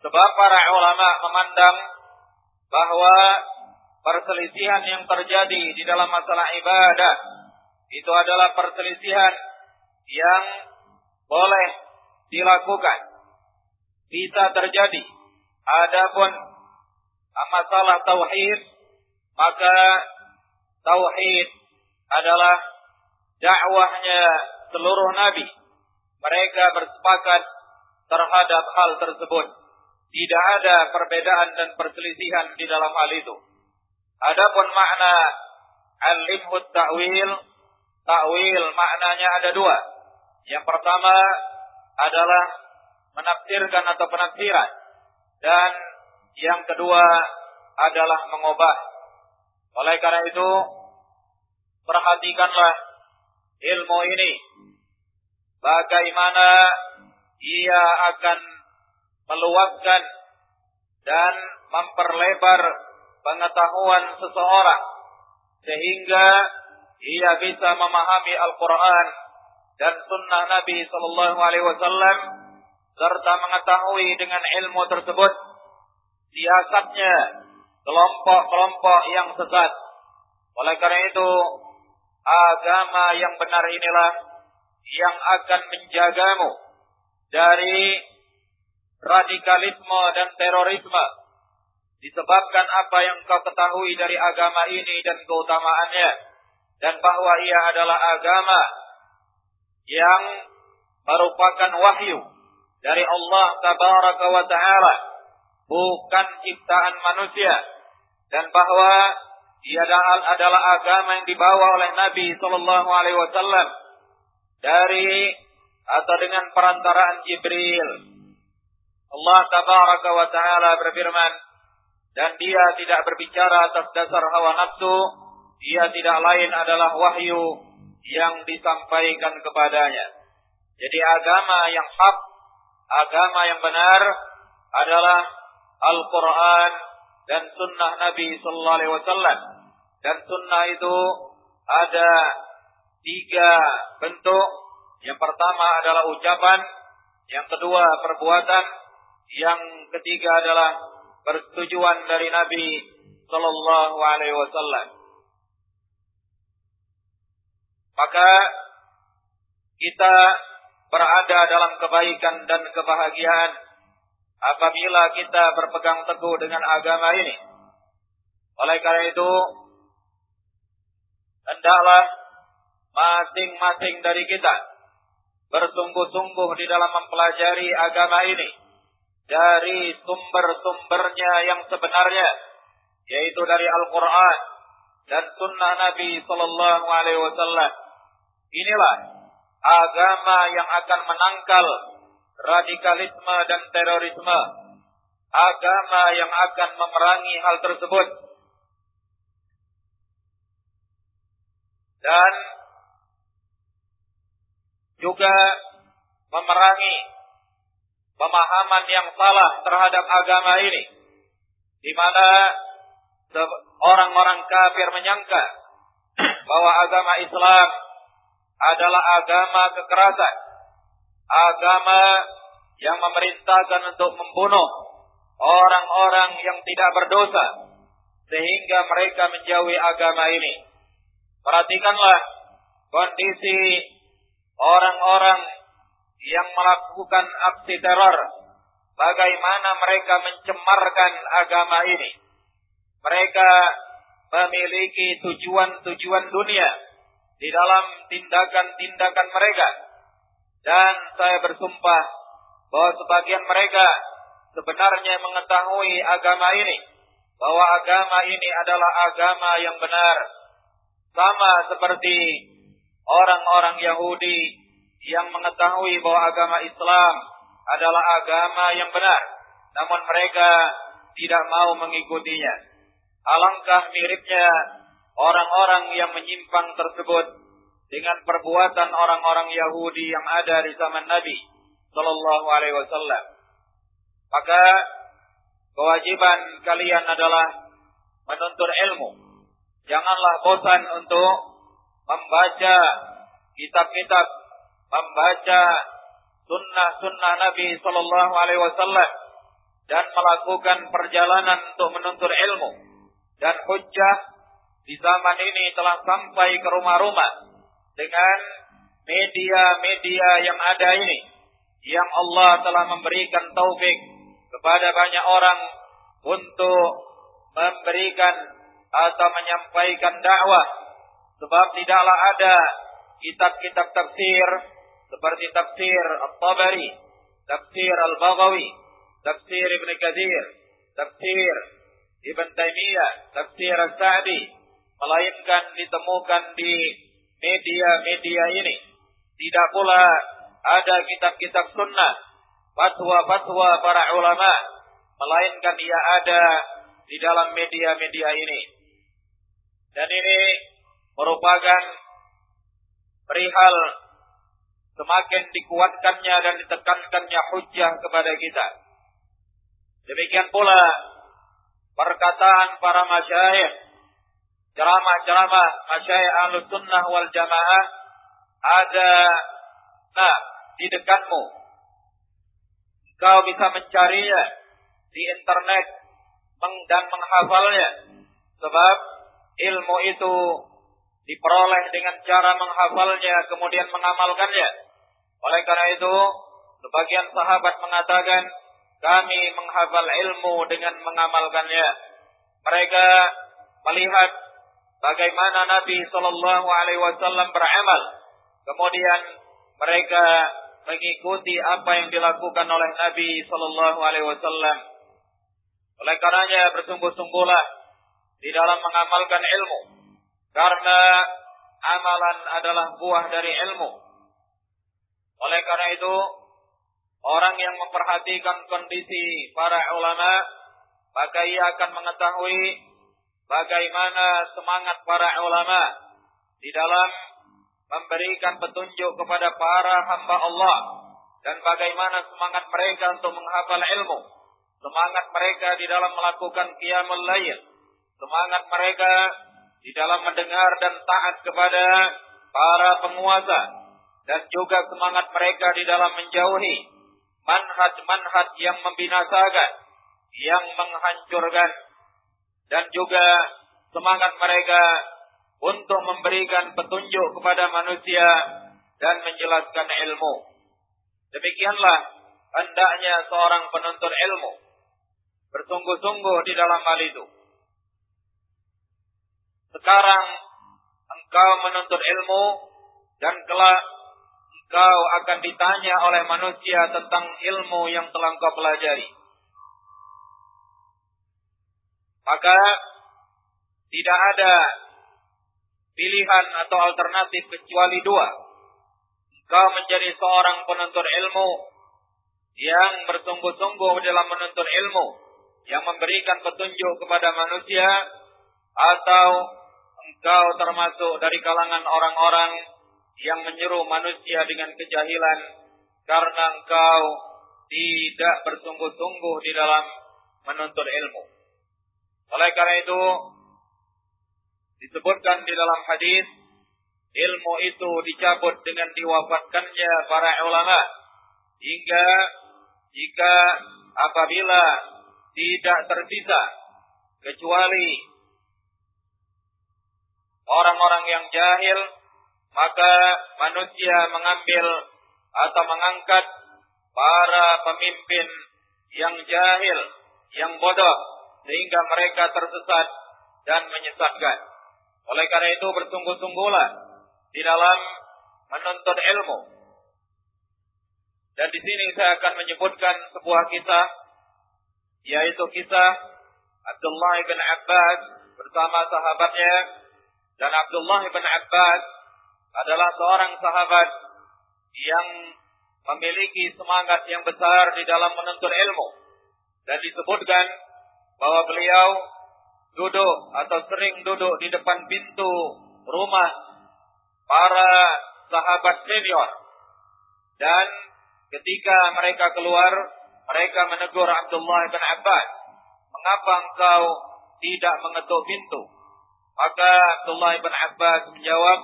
Sebab para ulama memandang bahwa perselisihan yang terjadi di dalam masalah ibadah itu adalah perselisihan yang boleh dilakukan. Bisa terjadi Adapun masalah tauhid maka tauhid adalah dakwahnya seluruh nabi. Mereka bersepakat terhadap hal tersebut. Tidak ada perbedaan dan perselisihan di dalam hal itu. Adapun makna al-limhu ta'wil, ta'wil maknanya ada dua. Yang pertama adalah menafsirkan atau penafsiran dan yang kedua adalah mengubah. Oleh karena itu, perhatikanlah ilmu ini. Bagaimana ia akan meluaskan dan memperlebar pengetahuan seseorang sehingga ia bisa memahami Al-Quran dan Sunnah Nabi Sallallahu Alaihi Wasallam serta mengetahui dengan ilmu tersebut siasatnya kelompok-kelompok yang sesat. Oleh karena itu, agama yang benar inilah yang akan menjagamu dari radikalisme dan terorisme disebabkan apa yang kau ketahui dari agama ini dan keutamaannya dan bahwa ia adalah agama yang merupakan wahyu dari Allah tabaraka wa taala bukan ciptaan manusia dan bahwa ia adalah agama yang dibawa oleh Nabi sallallahu alaihi wasallam dari atau dengan perantaraan Jibril. Allah tabaraka wa taala berfirman, dan dia tidak berbicara atas dasar hawa nafsu, dia tidak lain adalah wahyu yang disampaikan kepadanya. Jadi agama yang hak, agama yang benar adalah Al-Quran dan sunnah Nabi Sallallahu Alaihi Wasallam. Dan sunnah itu ada tiga bentuk. Yang pertama adalah ucapan, yang kedua perbuatan, yang ketiga adalah persetujuan dari Nabi Sallallahu Alaihi Wasallam. Maka kita berada dalam kebaikan dan kebahagiaan apabila kita berpegang teguh dengan agama ini. Oleh karena itu, hendaklah masing-masing dari kita bersungguh-sungguh di dalam mempelajari agama ini dari sumber-sumbernya yang sebenarnya yaitu dari Al-Qur'an dan sunnah Nabi sallallahu alaihi wasallam. Inilah agama yang akan menangkal radikalisme dan terorisme. Agama yang akan memerangi hal tersebut. Dan juga memerangi pemahaman yang salah terhadap agama ini. Di mana orang-orang kafir menyangka bahwa agama Islam adalah agama kekerasan agama yang memerintahkan untuk membunuh orang-orang yang tidak berdosa sehingga mereka menjauhi agama ini. Perhatikanlah kondisi orang-orang yang melakukan aksi teror. Bagaimana mereka mencemarkan agama ini. Mereka memiliki tujuan-tujuan dunia di dalam tindakan-tindakan mereka dan saya bersumpah bahwa sebagian mereka sebenarnya mengetahui agama ini. Bahwa agama ini adalah agama yang benar. Sama seperti orang-orang Yahudi yang mengetahui bahwa agama Islam adalah agama yang benar. Namun mereka tidak mau mengikutinya. Alangkah miripnya orang-orang yang menyimpang tersebut dengan perbuatan orang-orang Yahudi yang ada di zaman Nabi Sallallahu Alaihi Wasallam. Maka kewajiban kalian adalah menuntut ilmu. Janganlah bosan untuk membaca kitab-kitab, membaca sunnah-sunnah Nabi Sallallahu Alaihi Wasallam dan melakukan perjalanan untuk menuntut ilmu. Dan hujah di zaman ini telah sampai ke rumah-rumah dengan media-media yang ada ini yang Allah telah memberikan taufik kepada banyak orang untuk memberikan atau menyampaikan dakwah. Sebab tidaklah ada kitab-kitab tafsir seperti tafsir At-Tabari, tafsir Al-Baghawi, tafsir Ibn Kathir, tafsir Ibn Taimiyah, tafsir As-Sa'di melainkan ditemukan di media-media ini. Tidak pula ada kitab-kitab sunnah, fatwa-fatwa para ulama, melainkan ia ada di dalam media-media ini. Dan ini merupakan perihal semakin dikuatkannya dan ditekankannya hujah kepada kita. Demikian pula perkataan para masyayikh ceramah-ceramah masyayikh ahlus sunnah wal jamaah ada nah di dekatmu. Kau bisa mencarinya di internet dan menghafalnya. Sebab ilmu itu diperoleh dengan cara menghafalnya kemudian mengamalkannya. Oleh karena itu, sebagian sahabat mengatakan, kami menghafal ilmu dengan mengamalkannya. Mereka melihat bagaimana Nabi Shallallahu Alaihi Wasallam beramal. Kemudian mereka mengikuti apa yang dilakukan oleh Nabi Shallallahu Alaihi Wasallam. Oleh karenanya bersungguh-sungguhlah di dalam mengamalkan ilmu, karena amalan adalah buah dari ilmu. Oleh karena itu, orang yang memperhatikan kondisi para ulama, maka ia akan mengetahui bagaimana semangat para ulama di dalam memberikan petunjuk kepada para hamba Allah dan bagaimana semangat mereka untuk menghafal ilmu, semangat mereka di dalam melakukan qiyamul lail, semangat mereka di dalam mendengar dan taat kepada para penguasa. Dan juga semangat mereka di dalam menjauhi manhaj-manhaj yang membinasakan, yang menghancurkan dan juga semangat mereka untuk memberikan petunjuk kepada manusia dan menjelaskan ilmu. Demikianlah hendaknya seorang penuntut ilmu bersungguh-sungguh di dalam hal itu. Sekarang engkau menuntut ilmu dan kelak engkau akan ditanya oleh manusia tentang ilmu yang telah engkau pelajari. Maka tidak ada pilihan atau alternatif kecuali dua. Engkau menjadi seorang penuntut ilmu yang bersungguh-sungguh dalam menuntut ilmu, yang memberikan petunjuk kepada manusia, atau engkau termasuk dari kalangan orang-orang yang menyeru manusia dengan kejahilan karena engkau tidak bersungguh-sungguh di dalam menuntut ilmu. Oleh karena itu, Disebutkan di dalam hadis ilmu itu dicabut dengan diwafatkannya para ulama hingga jika apabila tidak tersisa kecuali orang-orang yang jahil maka manusia mengambil atau mengangkat para pemimpin yang jahil yang bodoh sehingga mereka tersesat dan menyesatkan. Oleh karena itu bersungguh-sungguhlah di dalam menuntut ilmu. Dan di sini saya akan menyebutkan sebuah kisah yaitu kisah Abdullah bin Abbas bersama sahabatnya. Dan Abdullah bin Abbas adalah seorang sahabat yang memiliki semangat yang besar di dalam menuntut ilmu. Dan disebutkan bahwa beliau duduk atau sering duduk di depan pintu rumah para sahabat senior. Dan ketika mereka keluar, mereka menegur Abdullah bin Abbas. Mengapa engkau tidak mengetuk pintu? Maka Abdullah bin Abbas menjawab,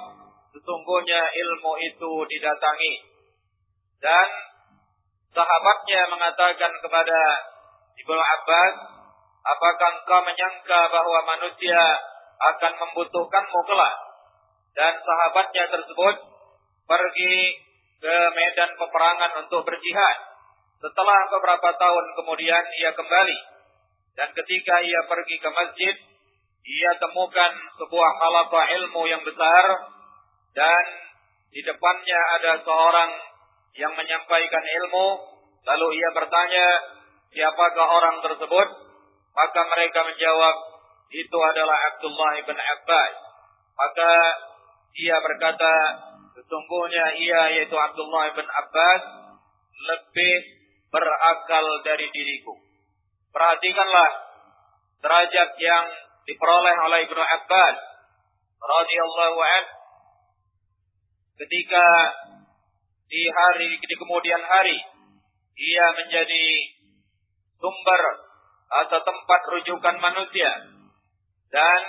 sesungguhnya ilmu itu didatangi. Dan sahabatnya mengatakan kepada Ibnu Abbas, Apakah engkau menyangka bahwa manusia akan membutuhkanmu kelak? Dan sahabatnya tersebut pergi ke medan peperangan untuk berjihad. Setelah beberapa tahun kemudian ia kembali. Dan ketika ia pergi ke masjid, ia temukan sebuah halaqah ilmu yang besar dan di depannya ada seorang yang menyampaikan ilmu. Lalu ia bertanya, siapakah orang tersebut? Maka mereka menjawab, itu adalah Abdullah bin Abbas. Maka ia berkata, sesungguhnya ia yaitu Abdullah bin Abbas lebih berakal dari diriku. Perhatikanlah derajat yang diperoleh oleh Ibnu Abbas radhiyallahu an ketika di hari di kemudian hari ia menjadi sumber atau tempat rujukan manusia. Dan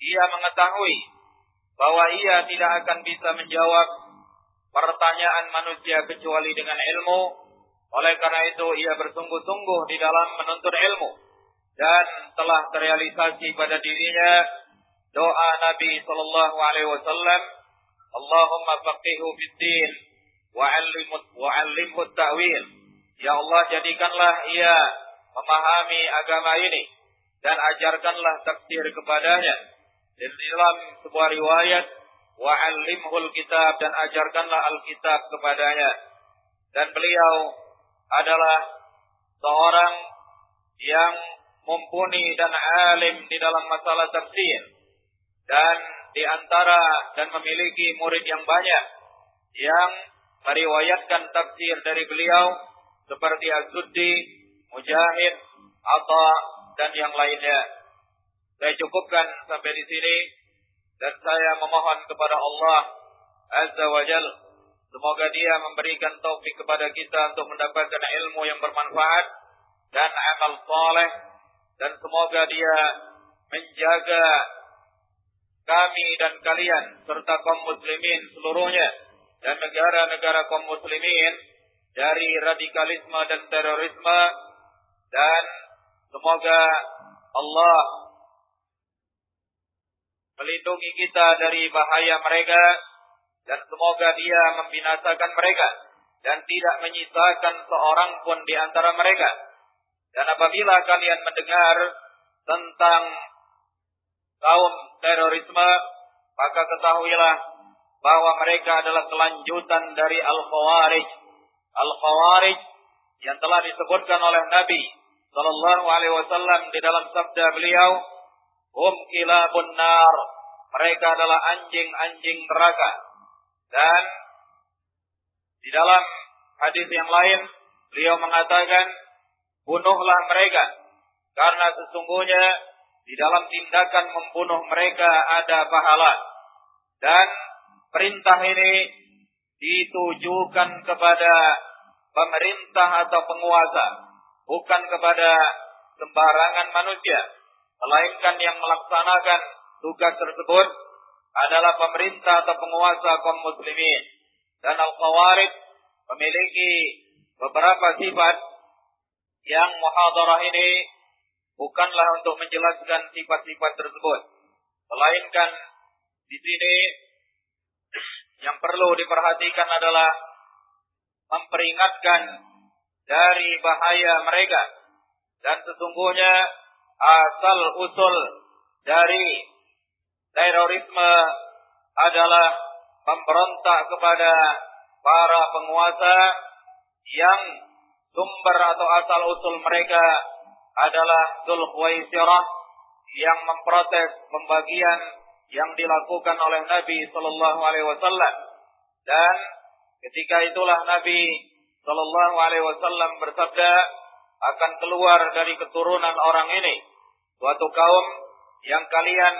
ia mengetahui bahwa ia tidak akan bisa menjawab pertanyaan manusia kecuali dengan ilmu. Oleh karena itu ia bersungguh-sungguh di dalam menuntut ilmu. Dan telah terrealisasi pada dirinya doa Nabi sallallahu alaihi wasallam Allahumma faqihhu fid din wa 'allimhu wa 'allimhu ta'wil. Ya Allah jadikanlah ia memahami agama ini dan ajarkanlah tafsir kepadanya. Dan dalam sebuah riwayat wa'allimhul kitab dan ajarkanlah alkitab kepadanya. Dan beliau adalah seorang yang mumpuni dan alim di dalam masalah tafsir dan di antara dan memiliki murid yang banyak yang meriwayatkan tafsir dari beliau seperti Az-Suddi, Mujahid, Atha dan yang lainnya. Saya cukupkan sampai di sini dan saya memohon kepada Allah Azza wa Jal semoga Dia memberikan taufik kepada kita untuk mendapatkan ilmu yang bermanfaat dan amal saleh dan semoga Dia menjaga kami dan kalian serta kaum muslimin seluruhnya dan negara-negara kaum muslimin dari radikalisme dan terorisme dan semoga Allah melindungi kita dari bahaya mereka dan semoga dia membinasakan mereka dan tidak menyisakan seorang pun di antara mereka. Dan apabila kalian mendengar tentang kaum terorisme, maka ketahuilah bahwa mereka adalah kelanjutan dari Al-Khawarij. Al-Khawarij yang telah disebutkan oleh Nabi sallallahu alaihi wasallam di dalam sabda beliau, "Hum kilabun nar." Mereka adalah anjing-anjing neraka. Dan di dalam hadis yang lain beliau mengatakan, "Bunuhlah mereka karena sesungguhnya di dalam tindakan membunuh mereka ada pahala." Dan perintah ini ditujukan kepada pemerintah atau penguasa, bukan kepada sembarangan manusia, melainkan yang melaksanakan tugas tersebut adalah pemerintah atau penguasa kaum muslimin. Dan Al-Khawarij memiliki beberapa sifat yang muhadarah ini bukanlah untuk menjelaskan sifat-sifat tersebut. Melainkan di sini yang perlu diperhatikan adalah memperingatkan dari bahaya mereka. Dan sesungguhnya asal usul dari terorisme adalah memberontak kepada para penguasa yang sumber atau asal usul mereka adalah Dzulkhuwaisirah yang memprotes pembagian yang dilakukan oleh Nabi sallallahu alaihi wasallam dan ketika itulah Nabi sallallahu alaihi wasallam bersabda akan keluar dari keturunan orang ini suatu kaum yang kalian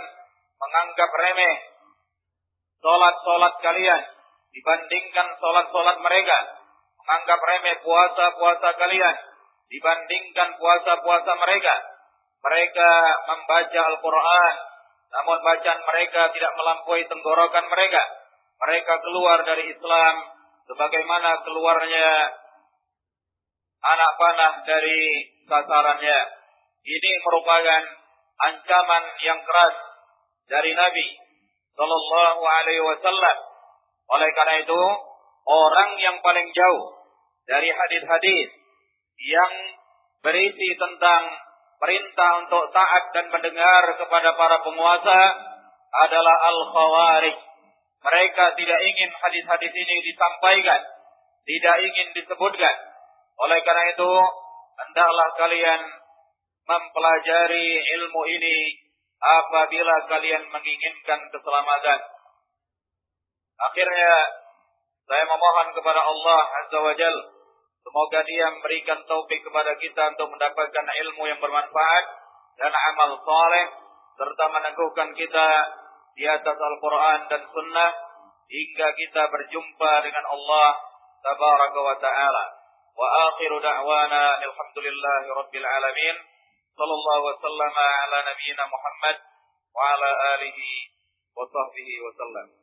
menganggap remeh salat-salat kalian dibandingkan salat-salat mereka menganggap remeh puasa-puasa kalian dibandingkan puasa-puasa mereka mereka membaca Al-Qur'an namun bacaan mereka tidak melampaui tenggorokan mereka. Mereka keluar dari Islam sebagaimana keluarnya anak panah dari sasarannya. Ini merupakan ancaman yang keras dari Nabi Sallallahu Alaihi Wasallam. Oleh karena itu, orang yang paling jauh dari hadis-hadis yang berisi tentang perintah untuk taat dan mendengar kepada para penguasa adalah al-khawarij. Mereka tidak ingin hadis-hadis ini disampaikan, tidak ingin disebutkan. Oleh karena itu, hendaklah kalian mempelajari ilmu ini apabila kalian menginginkan keselamatan. Akhirnya, saya memohon kepada Allah Azza wa Jalla Semoga dia memberikan taufik kepada kita untuk mendapatkan ilmu yang bermanfaat dan amal soleh serta meneguhkan kita di atas Al-Quran dan Sunnah hingga kita berjumpa dengan Allah Tabaraka wa Ta'ala. وآخر دعوانا الحمد لله رب العالمين. صلى الله وسلم على نبينا محمد وعلى آله وصحبه وسلم.